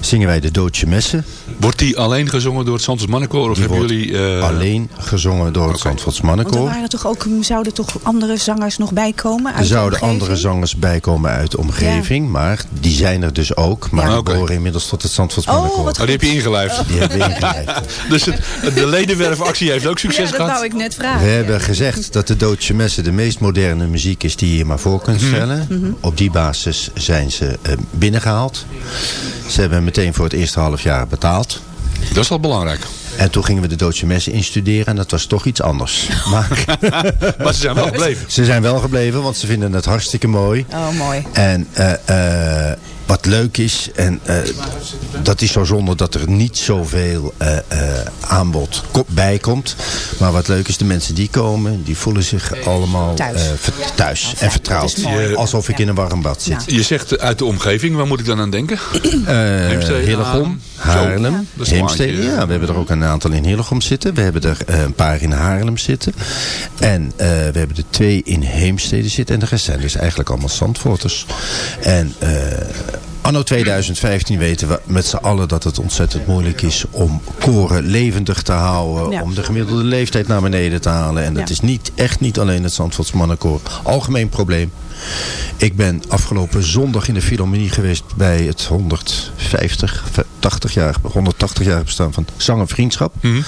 zingen wij de Doodje Messen.
Wordt die alleen gezongen door het Zandvoorts Mannenkoor? Of
Die
hebben
wordt
jullie... eh,
alleen gezongen door het Zandvoorts
Want er
Mannenkoor.
waren toch ook, zouden toch andere zangers nog bij komen?
Er zouden andere zangers bijkomen uit de omgeving, maar die zijn er dus ook. Maar
Ja.
behoren inmiddels tot het Zandvoorts
Oh,
Mannenkoor.
wat
Oh, die heb je ingelijfd.
Die hebben we ingelijfd.
dus het, de ledenwerfactie heeft ook succes
Ja, dat
gehad.
wou ik net
We
vragen.
hebben gezegd dat de Doodje Messen de meest moderne muziek is die je maar voor kunt
Mhm.
stellen. Op die basis zijn ze eh, binnengehaald. Ze hebben meteen voor het eerste half jaar betaald.
Dat is wel belangrijk.
En toen gingen we de Doodje Messen instuderen en dat was toch iets anders. Maar
Maar ze zijn wel gebleven.
ze zijn wel gebleven, want ze vinden het hartstikke mooi.
Oh, mooi.
En eh, eh, wat leuk is, en eh, dat is zo zonde dat er niet zoveel eh, eh, aanbod bij komt. Maar wat leuk is, de mensen die komen, die voelen zich allemaal
Thuis.
eh, thuis en vertrouwd. Alsof ik in een warm bad zit.
Je zegt uit de omgeving, waar moet ik dan aan denken?
Eh
Heemstede,
Hillegom,
Haarlem.
Heemstede. Ja, we hebben er ook een aantal in Hillegom zitten. We hebben er eh, een paar in Haarlem zitten. En eh, we hebben er twee in Heemstede zitten. En de rest zijn dus eigenlijk allemaal Zandvoorters. En eh, anno 2015 weten we met z'n allen dat het ontzettend moeilijk is om koren levendig te houden.
Ja.
Om de gemiddelde leeftijd naar beneden te halen. En dat
Ja.
is niet, echt niet alleen het Zandvoorts mannenkoor. Algemeen probleem. Ik ben afgelopen zondag in de Philharmonie geweest bij het 150, 80 jaar, 180 jaar bestaan van Zang en Vriendschap.
Mhm.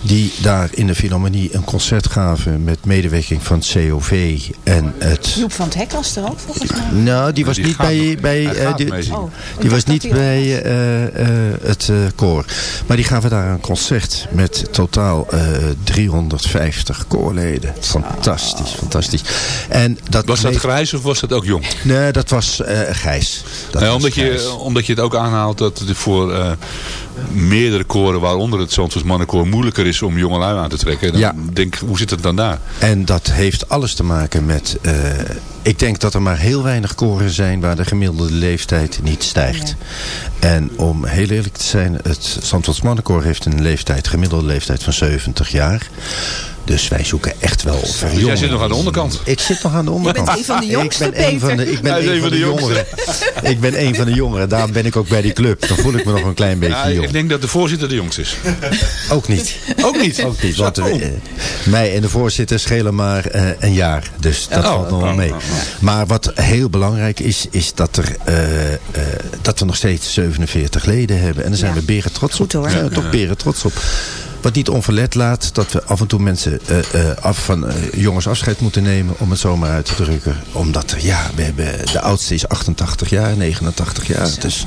Die daar in de Philharmonie een concert gaven met medewerking van het COV en het...
Joep van het Hek was er ook volgens mij.
Nou, die was
Die
niet bij,
nog-
bij eh, die.
Oh,
die was niet bij eh, eh, het eh, koor. Maar die gaven daar een concert met totaal eh 350 koorleden. Fantastisch, fantastisch. En dat
Was dat grijs of was dat ook jong?
Nee, dat was eh grijs. Dat was
omdat, je, omdat je het ook aanhaalt dat voor eh, meerdere koren, waaronder het Zandvoorts mannenkoor, moeilijker is om jongelui aan te trekken. Dan
Ja.
denk hoe zit het dan daar?
En dat heeft alles te maken met... eh, ik denk dat er maar heel weinig koren zijn waar de gemiddelde leeftijd niet stijgt. En om heel eerlijk te zijn, het Zandvoorts Mannenkoor heeft een leeftijd, gemiddelde leeftijd van 70 jaar. Dus wij zoeken echt wel verjonging.
jij zit nog aan de onderkant.
Ik zit nog aan de onderkant.
bent een van de jongsten,
ik ben een van de, ik ben een van de, jongeren. ik ben een van de jongeren. Daarom ben ik ook bij die club. Dan voel ik me nog een klein beetje
Ja,
jong.
Ik denk dat de voorzitter de jongste is.
Ook niet.
Ook niet?
Ook niet, want
Zo.
eh, mij en de voorzitter schelen maar eh, een jaar. Dus dat
Oh.
valt nog wel mee. Maar wat heel belangrijk is, is dat, er, eh, eh, dat we nog steeds 47 leden hebben. En daar zijn
Ja.
we beren trots op.
Goed hoor.
Daar zijn we toch beren trots op. Wat niet onverlet laat dat we af en toe mensen eh, eh, af van jongens afscheid moeten nemen. Om het zomaar uit te drukken. Omdat, ja, we hebben, de oudste is 88 jaar, 89 jaar. Dus,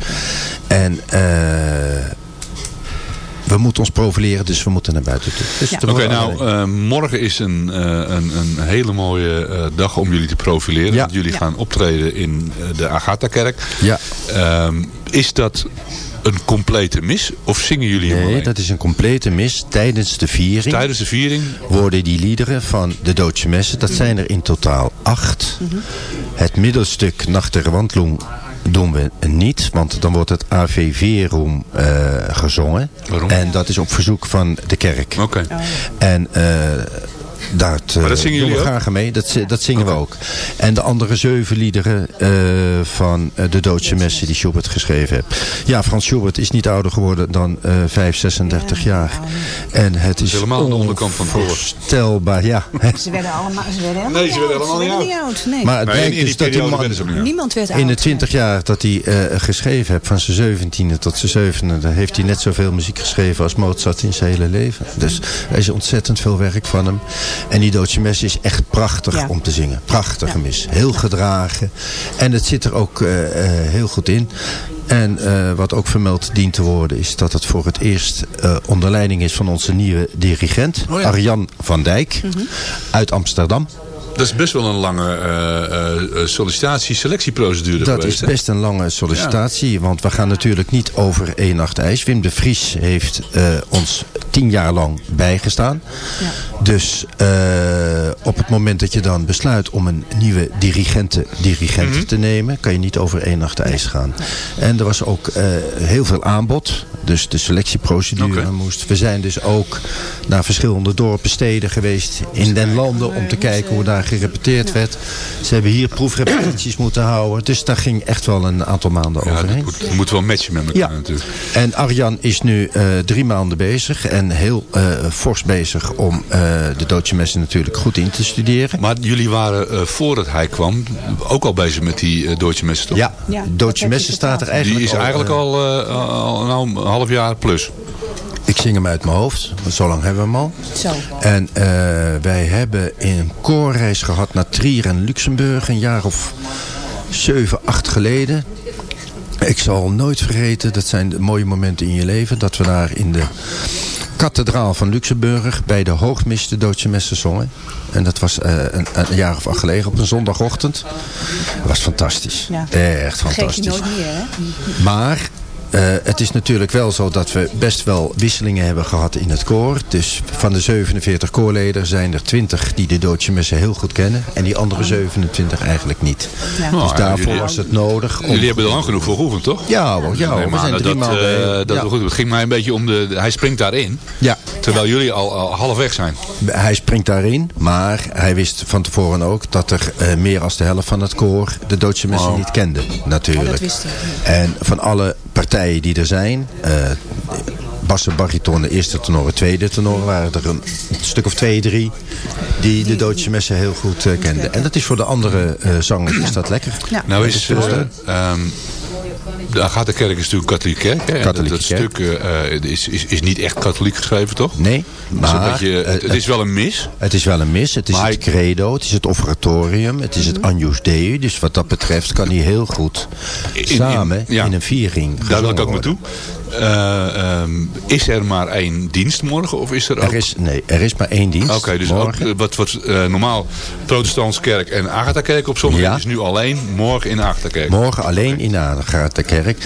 en eh, we moeten ons profileren, dus we moeten naar buiten toe. Dus
Ja.
Oké, nou, eh, morgen is een, eh, een, een hele mooie eh, dag om jullie te profileren.
Ja.
Want jullie
Ja.
gaan optreden in de Agatha-kerk.
Ja.
Ehm, is dat een complete mis? Of zingen jullie hem
Nee,
alleen?
dat is een complete mis. Tijdens de viering
Tijdens de viering?
worden die liederen van de Doodse Messen, dat zijn er in totaal acht. Het middelstuk Nacht der Wandlung, doen we niet, want dan wordt het AV Verum eh, gezongen.
Waarom?
En dat is op verzoek van de kerk.
Oké.
En eh dat, eh,
Maar dat zingen
doen we
jullie ook?
graag mee. Dat, dat zingen we ook. En de andere zeven liederen eh, van eh, de Duitse messen die Schubert geschreven heeft. Ja, Frans Schubert is niet ouder geworden dan eh 5, 36 jaar. En het is
helemaal aan de onderkant van
onvoorstelbaar. Ja.
Ze werden allemaal, ze werden helemaal
Nee, ze werden
oud.
helemaal
Ze
niet
werden
oud.
niet oud. Nee.
Maar het
Nee,
blijkt dus dat die man
werden ze ook niet oud.
Niemand werd
in de
oud.
20 jaar dat hij eh, geschreven heeft, van zijn 17e tot zijn 7e, dan heeft hij net zoveel muziek geschreven als Mozart in zijn hele leven. Dus er is ontzettend veel werk van hem. En die Duitse mes is echt prachtig
Ja.
om te zingen. Prachtige mis. Heel gedragen. En het zit er ook eh, eh, heel goed in. En eh, wat ook vermeld dient te worden is dat het voor het eerst onder leiding is van onze nieuwe dirigent,
Oh ja.
Arjan van Dijk, uit Amsterdam.
Dat is best wel een lange eh, eh, sollicitatie-selectieprocedure
Dat
geweest.
is best een lange sollicitatie, want we gaan natuurlijk niet over één nacht ijs. Wim de Vries heeft eh, ons tien jaar lang bijgestaan. Dus eh, op het moment dat je dan besluit om een nieuwe dirigente, dirigente
Mhm.
te nemen, kan je niet over één nacht ijs gaan. En er was ook eh, heel veel aanbod, dus de selectieprocedure moest. We zijn dus ook naar verschillende dorpen, steden geweest in den landen om te kijken hoe daar gerepeteerd werd. Ze hebben hier proefrepetities moeten houden, dus daar ging echt wel een aantal maanden
Ja, dat
overheen.
moet, moet wel matchen met elkaar
Ja.
natuurlijk.
En Arjan is nu eh, drie maanden bezig en heel eh, fors bezig om eh, de Duitse messen natuurlijk goed in te studeren.
Maar jullie waren eh, voordat hij kwam ook al bezig met die eh Duitse messen, toch?
Ja,
Ja,
messen staat er eigenlijk
Die is eigenlijk
eh,
al, eh, al nou, een half jaar plus.
Ik zing hem uit mijn hoofd, want zo lang hebben we hem al.
Zo.
En eh, wij hebben een koorreis gehad naar Trier en Luxemburg een jaar of zeven, acht geleden. Ik zal nooit vergeten, dat zijn de mooie momenten in je leven, dat we daar in de kathedraal van Luxemburg bij de hoogmis de Duitse messen zongen. En dat was eh, een, een jaar of acht geleden op een zondagochtend. Dat was fantastisch.
Ja.
Echt
je
fantastisch.
nooit meer, hè?
Maar eh, het is natuurlijk wel zo dat we best wel wisselingen hebben gehad in het koor. Dus van de 47 koorleden zijn er 20 die de Duitse messen heel goed kennen. En die andere 27 eigenlijk niet.
Ja.
Nou,
Dus
ja,
daarvoor
jullie-
was het nodig. Om...
Jullie hebben er lang genoeg voor geoefend, toch?
Ja hoor, ja, hoor. We
maar
zijn
dat,
drie maanden...
eh, dat
ja.
goed. Het ging mij een beetje om de... Hij springt daarin,
ja,
terwijl jullie al, al half weg zijn.
hij springt daarin. Maar hij wist van tevoren ook dat er eh, meer dan de helft van het koor de Duitse messen
Oh.
niet kende. Natuurlijk.
Oh, dat wist hij.
En van alle partijen die er zijn... eh bassen, baritonen, eerste tenoren, tweede tenoren... waren er een stuk of twee, drie... die de Duitse messen heel goed eh, kenden. En dat is voor de andere eh, zangers is dat lekker.
Ja.
Nou is...
steun.
ehm, de Agatha-kerk is natuurlijk katholiek kerk. Hè? Dat
kerk.
stuk eh, is, is, is niet echt katholiek geschreven, toch?
Nee,
een
maar...
beetje, het,
eh,
het is wel een mis.
Het is wel een mis. Het is
Maar
het credo, het is het offertorium, het is het Agnus Dei. Dus wat dat betreft kan hij heel goed samen in,
ja.
een viering
Daar wil ik ook naartoe. Eh, ehm, is er maar één dienst morgen? Of is er ook...
Er is, nee, er is maar één dienst.
Oké, dus ook,
morgen.
wat, wat eh, normaal protestantse kerk en Agatha-kerk op zondag
Ja.
is nu alleen morgen in de Agatha-kerk.
Morgen alleen in de kerk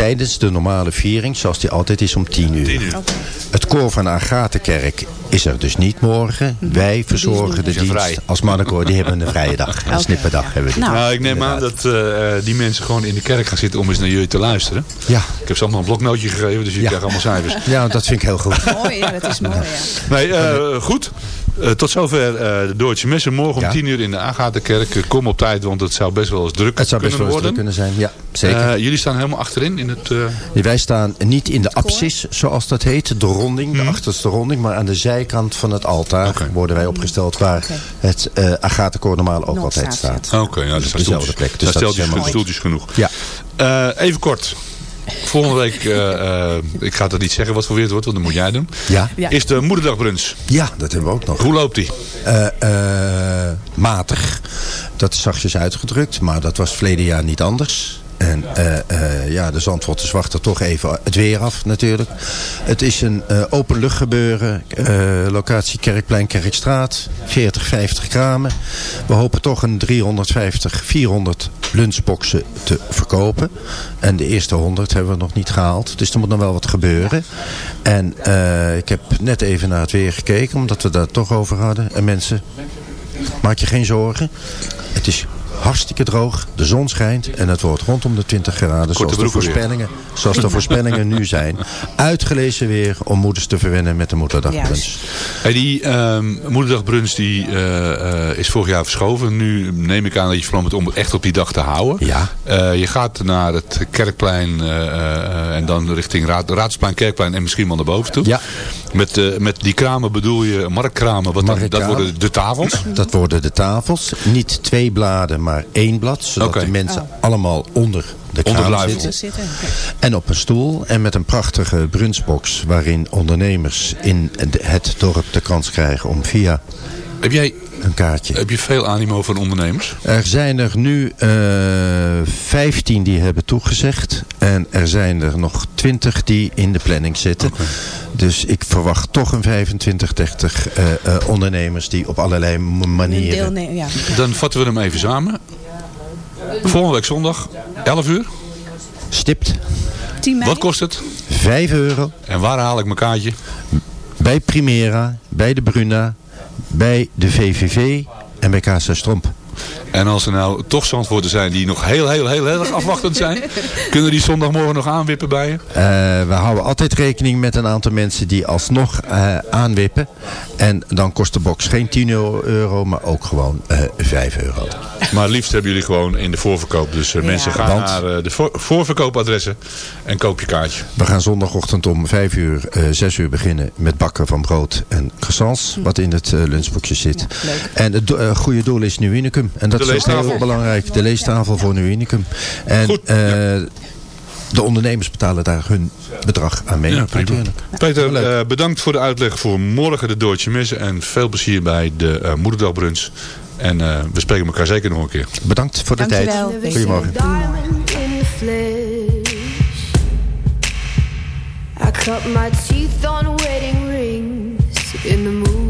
Tijdens de normale viering, zoals die altijd is om 10 uur.
10 uur.
Het koor van de Agatha-kerk is er dus niet morgen. Wij verzorgen de dienst
vrij.
als mannenkoor. Die hebben een vrije dag. Een snipperdag hebben die.
Nou,
Nou, ik neem aan dat eh, eh, die mensen gewoon in de kerk gaan zitten om eens naar jullie te luisteren.
Ja.
Ik heb ze allemaal een bloknootje gegeven, dus jullie
Ja.
krijgen allemaal cijfers.
ja, dat vind ik heel goed.
Mooi, ja, dat is mooi, ja.
Nee, eh, goed. Eh, tot zover eh, de Duitse Messen. Morgen om
Ja.
10 uur in de Agatha-kerk. Eh, kom op tijd, want het zou best wel eens druk
Het zou best
kunnen
wel eens druk
worden.
kunnen zijn. Ja, zeker.
Eh, jullie staan helemaal achterin in het... eh,
Wij staan niet in de apsis, zoals dat heet, de ronding, de achterste ronding, maar aan de zijkant van het altaar worden wij opgesteld waar het uh, Agatha-koor normaal ook altijd
staat,
staat.
Oké, ja,
Dus
dus
op dezelfde plek. Dus
daar
dat
stelt
is
je stoeltjes genoeg.
Ja.
Eh, even kort. Volgende week, eh, eh, ik ga dat niet zeggen wat voor weer het wordt, want dat moet jij doen.
Ja.
Ja.
Is de moederdagbrunch.
ja, dat hebben we ook nog.
Hoe loopt die?
Eh, eh, matig, dat is zachtjes uitgedrukt, maar dat was verleden jaar niet anders. En eh, eh, ja, de Zandvoorters wachten toch even het weer af natuurlijk. Het is een uh, openluchtgebeuren. Locatie Kerkplein, Kerkstraat. 40, 50 kramen. We hopen toch een 350, 400 lunchboxen te verkopen. En de eerste 100 hebben we nog niet gehaald. Dus er moet nog wel wat gebeuren. En ik heb net even naar het weer gekeken. Omdat we daar toch over hadden. En mensen, maak je geen zorgen. Het is hartstikke droog. De zon schijnt en het wordt rondom de 20 graden. Zoals de,
weer.
voorspellingen, zoals de voorspellingen nu zijn. Uitgelezen weer om moeders te verwennen met de moederdagbrunch.
Hey, die ehm moederdagbrunch die, eh, eh, is vorig jaar verschoven. Nu neem ik aan dat je plan bent om het echt op die dag te houden.
Ja.
Eh, je gaat naar het Kerkplein eh, eh, en dan richting Raad, Raadsplein, Kerkplein en misschien wel naar boven toe.
Ja.
Met, eh, met die kramen bedoel je wat dan, dat worden de tafels.
Dat worden de tafels. Niet twee bladen, maar één blad. Zodat de mensen allemaal onder de kraam
luifel.
zitten. En op een stoel en met een prachtige brunchbox waarin ondernemers in het dorp de kans krijgen om via
Heb jij
een kaartje.
heb je veel animo van ondernemers?
Er zijn er nu eh 15 die hebben toegezegd. En er zijn er nog 20 die in de planning zitten. Dus ik verwacht toch een 25, 30 eh, eh, ondernemers die op allerlei manieren...
Ja.
Dan vatten we hem even samen. Volgende week zondag, 11 uur.
Stipt
10 mei.
Wat kost het?
5 euro
En waar haal ik mijn kaartje?
bij Primera, bij de Bruna, bij de VVV en bij Casa Stromp.
En als er nou toch zandwoorden zijn die nog heel, heel, heel, heel erg afwachtend zijn. kunnen die zondagmorgen nog aanwippen bij je?
Eh, we houden altijd rekening met een aantal mensen die alsnog eh, aanwippen. En dan kost de box geen 10 euro, maar ook gewoon eh 5 euro.
Maar het liefst hebben jullie gewoon in de voorverkoop. Dus mensen gaan
Want-
naar de voor- voorverkoopadressen en koop je kaartje.
We gaan zondagochtend om 5 uur, eh 6 uur beginnen met bakken van brood en croissants. Wat in het lunchboekje zit. en het do- goede doel is nu Unicum. En dat
De
is ook
leestafel.
heel belangrijk. De leestafel voor nu Unicum. En
Goed,
eh, de ondernemers betalen daar hun bedrag aan mee.
Ja. Peter, eh, bedankt voor de uitleg voor morgen de Deutsche Messe. En veel plezier bij de eh Moederdagbrunch. En eh, we spreken elkaar zeker nog een keer.
Bedankt voor de
Dankjewel.
tijd. Goedemorgen.
Diamond in the flesh. I cut my teeth on wedding rings in the movies.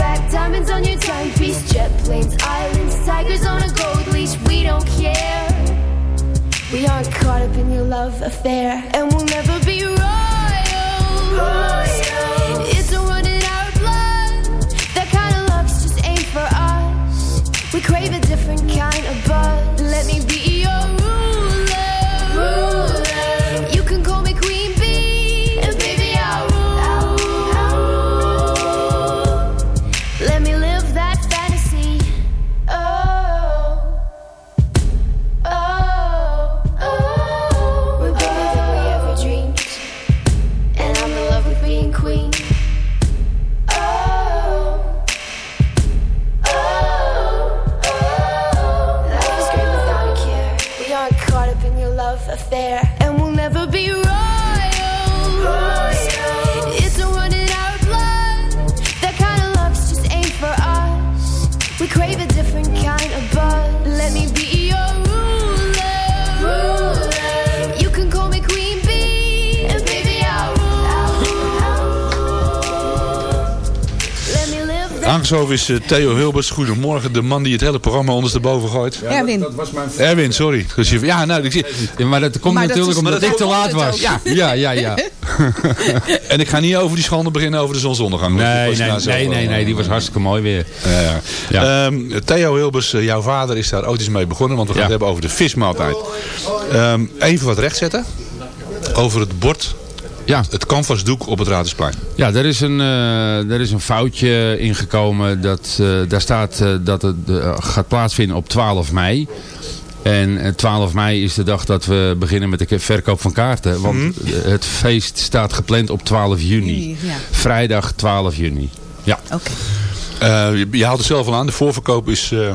diamonds on your timepiece, jet planes, islands, tigers on a gold leash. We don't care. We aren't caught up in your love affair, and we'll never be royal. It's a run
Aangeschoven is eh, Theo Hilbers. Goedemorgen, de man die het hele programma ondersteboven gooit.
Erwin.
Dat was mijn
Erwin, sorry. Dus je- Ja, nou, ik zie...
Ja, maar dat komt
Maar dat
natuurlijk
is-
omdat ik te
dat
laat was. Ja, ja, ja. ja.
En ik ga niet over die schande beginnen over de zonsondergang. die
Nee, nee, nee, nee,
eh,
die was hartstikke mooi weer.
Ja, ja.
Ja.
Ehm, Theo Hilbers, eh, jouw vader is daar ooit eens mee begonnen. Want we gaan
Ja.
het hebben over de vismaaltijd. Ehm, even wat rechtzetten. Over het bord.
Ja.
Het canvasdoek op het Radersplein.
Ja, er is een, eh, er is een foutje ingekomen. Dat, eh, daar staat eh, dat het gaat plaatsvinden op 12 mei. En eh, 12 mei is de dag dat we beginnen met de verkoop van kaarten. Want
Mhm.
het feest staat gepland op 12 juni.
Juni, ja.
Vrijdag 12 juni. Ja.
Oké.
Eh, je, je haalt het zelf al aan. De voorverkoop is eh,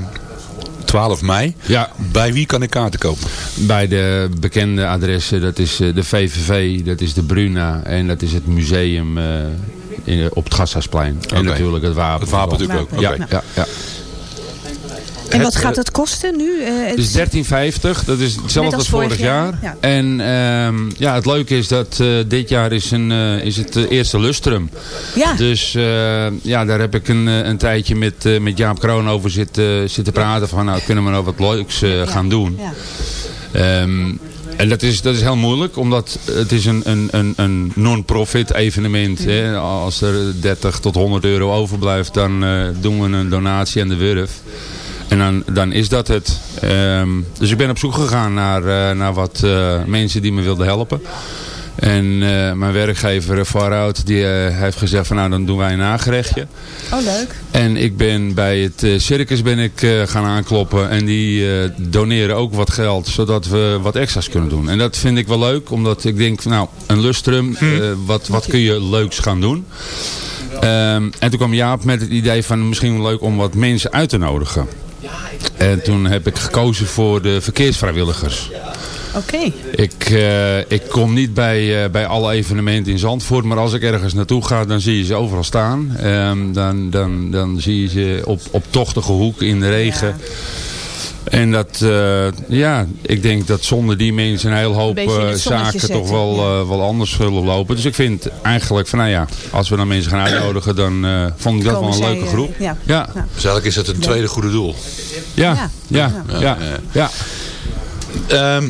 12 mei.
Ja.
Bij wie kan ik kaarten kopen?
Bij de bekende adressen, dat is eh, de VVV, dat is de Bruna en dat is het museum eh, in, op het Gasthuisplein. En natuurlijk het wapen.
Het wapen natuurlijk ook.
Ja, ja, ja.
En wat gaat
eh,
het kosten nu? Eh, het-
is 13,50. Dat is hetzelfde als vorig jaar.
jaar, ja.
En ehm, ja, het leuke is dat eh, dit jaar is, een, is het eerste lustrum.
Ja.
Dus ja, daar heb ik een, een tijdje met, met Jaap Kroon over zitten, zitten praten. Van nou, kunnen we nou wat leuks gaan doen.
Ja.
Ehm, en dat is, dat is heel moeilijk, omdat het is een, een, een, een non-profit evenement. Hè. Als er 30 tot 100 euro overblijft, dan doen we een donatie aan de Wurf. En dan, dan is dat het. Ehm, dus ik ben op zoek gegaan naar, eh, naar wat eh, mensen die me wilden helpen. En eh, mijn werkgever Farout, die heeft gezegd van nou dan doen wij een nagerechtje.
Oh, leuk.
En ik ben bij het circus ben ik gaan aankloppen. En die doneren ook wat geld. Zodat we wat extra's kunnen doen. En dat vind ik wel leuk. Omdat ik denk, van, nou, een lustrum. eh, wat, wat kun je leuks gaan doen? Ehm, en toen kwam Jaap met het idee van misschien leuk om wat mensen uit te nodigen. En toen heb ik gekozen voor de verkeersvrijwilligers.
Oké.
Ik, eh, ik kom niet bij, eh, bij alle evenementen in Zandvoort. Maar als ik ergens naartoe ga, dan zie je ze overal staan. Ehm, dan, dan, dan zie je ze op, op tochtige hoek in de regen. En dat, eh, ja, ik denk dat zonder die mensen een heel hoop eh, zaken toch wel, eh, wel anders zullen lopen. Dus ik vind eigenlijk van, nou ja, als we dan mensen gaan uitnodigen, dan eh, vond ik dat wel een
zij,
leuke groep.
ja.
Ja,
Dus eigenlijk is het een tweede goede doel.
ja, ja, ja. ja.
Ehm,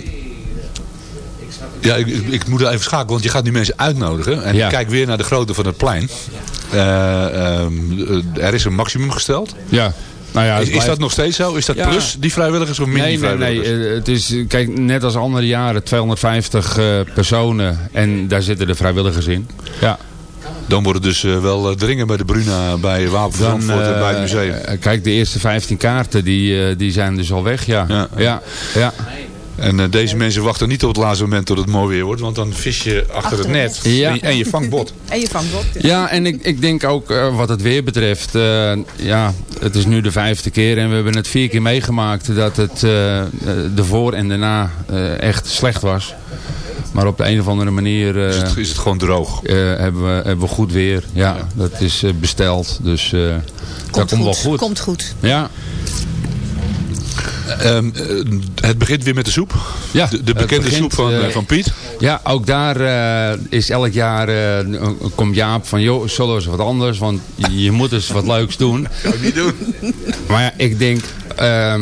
ja, ik, ik, ik moet er even schakelen, want je gaat nu mensen uitnodigen. En
Ja.
ik kijk weer naar de grootte van het plein. Eh, ehm, eh, er is een maximum gesteld.
Ja. Nou ja,
is, dat nog steeds zo? Is dat
Ja.
plus die vrijwilligers of min
Nee,
die
nee, nee.
vrijwilligers?
eh, Het is, kijk, net als andere jaren, 250 eh, personen. En daar zitten de vrijwilligers in. Ja.
Dan wordt het dus eh, wel dringen bij de Bruna, bij Wapen bij het museum.
kijk, de eerste 15 kaarten, die, die zijn dus al weg, ja.
Ja.
Ja, ja.
En eh, deze mensen wachten niet op het laatste moment tot het mooi weer wordt. Want dan vis je achter, het net.
Ja.
En, je vangt bot.
En je vangt op.
Ja, en ik, ik denk ook eh, wat het weer betreft, eh, ja, het is nu de vijfde keer en we hebben het vier keer meegemaakt dat het de voor en daarna eh, echt slecht was. Maar op de een of andere manier eh,
Is het, is het gewoon droog?
eh, hebben, we, hebben we goed weer. Ja, dat is besteld, dus eh, dat komt wel goed.
Komt goed.
Ja,
Ehm, eh, het begint weer met de soep.
Ja,
de, bekende
begint,
soep van,
eh,
eh, van Piet.
Ja, ook daar is elk jaar eh, komt Jaap van, joh, zullen we eens wat anders, want je moet eens wat leuks doen.
Kan ik niet doen.
Maar ja, ik denk, ehm,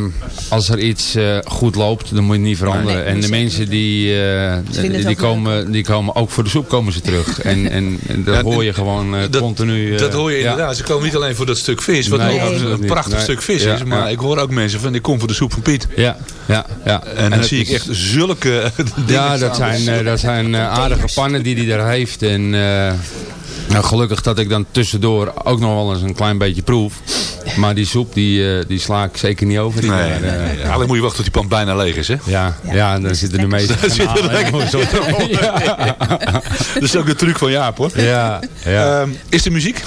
als er iets eh, goed loopt, dan moet je het niet veranderen.
Nee,
en de mensen die, eh, die, komen, die komen, ook voor de soep komen ze terug. En, en, en dat
Ja,
hoor je gewoon eh,
dat,
continu. eh,
dat hoor je
ja.
inderdaad. Ze komen niet alleen voor dat stuk vis. Wat
Nee,
nog een, prachtig
Nee.
stuk vis
Ja,
is. Maar
ja.
ik hoor ook mensen van, ik kom voor de soep van Piet.
Ja, ja, ja.
En, dan zie ik echt zulke dingen
Ja, dat zijn, eh, dat zijn eh, aardige pannen die hij daar heeft. En eh, nou, gelukkig dat ik dan tussendoor ook nog wel eens een klein beetje proef. Maar die soep, die, eh, die sla ik zeker niet over. Die
Nee,
daar,
nee,
eh,
nee. Alleen moet je wachten tot die pan bijna leeg is, hè?
Ja, ja, dan zitten de meeste
er.
Ja.
Dat is ook de truc van Jaap, hoor.
Ja, ja.
Ehm, is er muziek?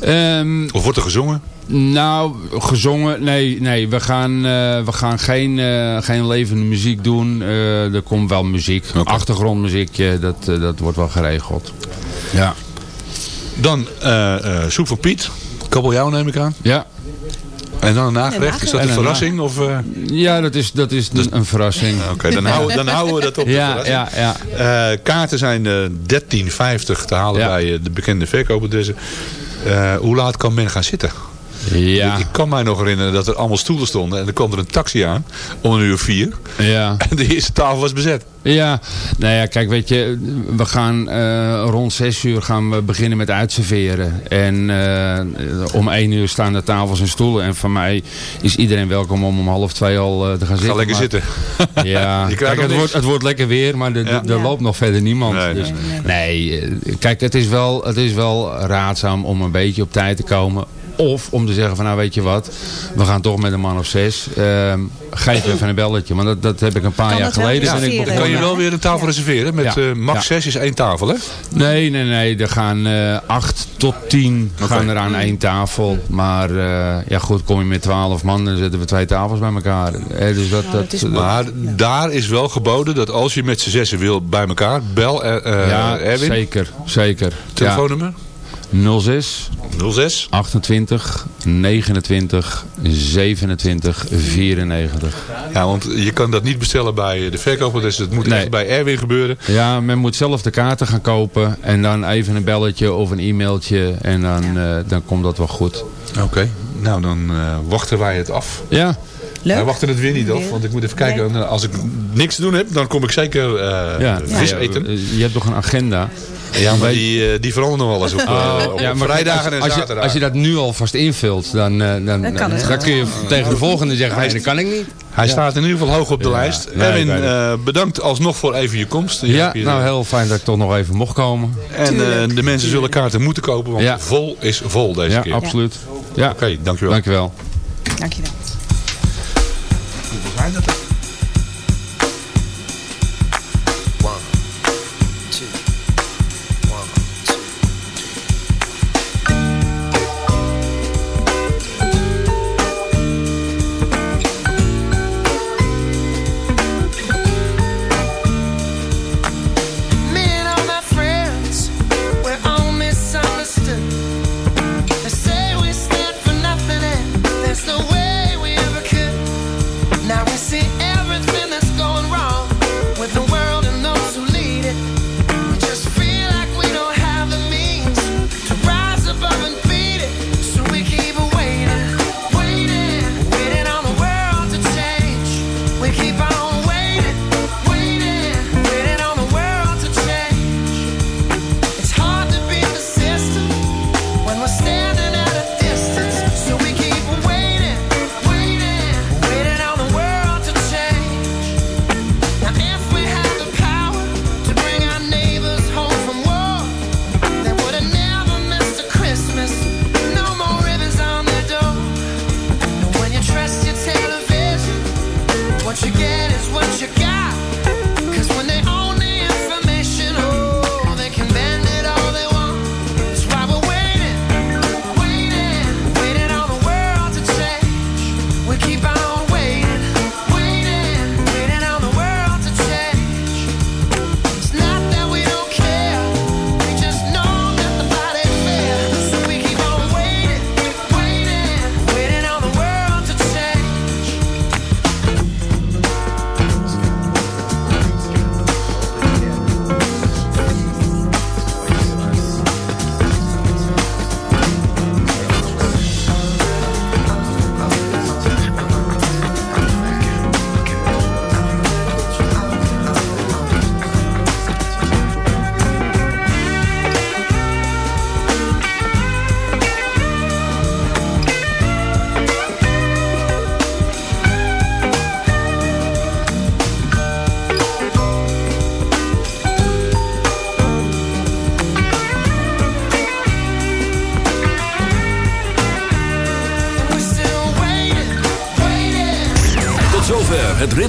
Ehm,
Of wordt er gezongen?
nou, gezongen, nee, nee we gaan, eh, we gaan geen, eh, geen levende muziek doen. Eh, er komt wel muziek, achtergrondmuziekje, dat, dat wordt wel geregeld. Ja.
Dan eh, eh, soep van Piet. Kabeljauw neem ik aan.
Ja.
En dan een nagerecht. Is dat
En
een verrassing? Of, eh?
Ja, dat is, dat is een, een verrassing.
Oké, dan, houden, dan houden we dat op. de
Ja,
verrassing.
ja, ja.
Eh, kaarten zijn eh 13,50 te halen
Ja.
bij de bekende verkoopadressen. Eh hoe laat kan men gaan zitten?
Ja.
Ik kan mij nog herinneren dat er allemaal stoelen stonden. En er kwam er een taxi aan om een uur vier.
Ja.
En de eerste tafel was bezet.
Ja, nou ja, kijk, weet je, we gaan eh, rond zes uur gaan we beginnen met uitserveren. En eh, om één uur staan de tafels en stoelen. En van mij is iedereen welkom om om half twee al eh, te gaan zitten.
lekker
Maar-
zitten.
Ja, kijk, het, wordt, het wordt lekker weer, maar er, loopt nog verder niemand.
Nee,
dus,
nee,
kijk, het is, wel, het is wel raadzaam om een beetje op tijd te komen. Of om te zeggen van nou weet je wat, we gaan toch met een man of zes. ehm, geef even een belletje. Want dat, dat heb ik een paar
Kan
jaar geleden. ik?
Dan kan je wel weer een tafel reserveren. Met
Ja.
eh, max
Ja.
6 is één tafel, hè?
Nee, nee, nee. Er gaan eh acht tot tien gaan er aan één tafel. Maar eh, ja goed, kom je met twaalf man, dan zetten we twee tafels bij elkaar. Eh, dus dat, dat, dat-
Maar daar is wel geboden dat als je met z'n zessen wil bij elkaar, bel eh, eh,
ja,
Erwin.
zeker, zeker.
Telefoonnummer?
Ja. 06
06
28 29 27 94.
Ja, want je kan dat niet bestellen bij de verkoper, dus het moet
Nee.
echt bij Erwin gebeuren.
Ja, men moet zelf de kaarten gaan kopen en dan even een belletje of een e-mailtje en dan, eh, dan komt dat wel goed.
Oké, nou dan eh, wachten wij het af.
Ja.
Leuk.
Wij wachten het weer niet af, want ik moet even kijken. Nou, Als ik niks te doen heb, dan kom ik zeker eh,
Ja,
vis
ja,
eten.
Je hebt toch een agenda?
Ja, maar
Weet-
die, eh, die veranderen wel eens op, eh,
Oh,
op
ja, maar
vrijdagen en
als, als je, als je dat nu alvast invult, dan, eh, dan,
Dan
dan kun je tegen de volgende zeggen, nee, dat kan ik niet.
Hij
Ja.
staat in ieder geval hoog op de
Ja.
lijst.
Nee,
Erwin, eh, bedankt alsnog voor even je komst. Je
Ja, nou
eh,
heel fijn dat ik toch nog even mocht komen.
En eh, de mensen zullen kaarten moeten kopen, want
Ja.
vol is vol deze
Ja,
keer.
absoluut. Ja.
Oké, dankjewel.
Dankjewel.
Dankjewel.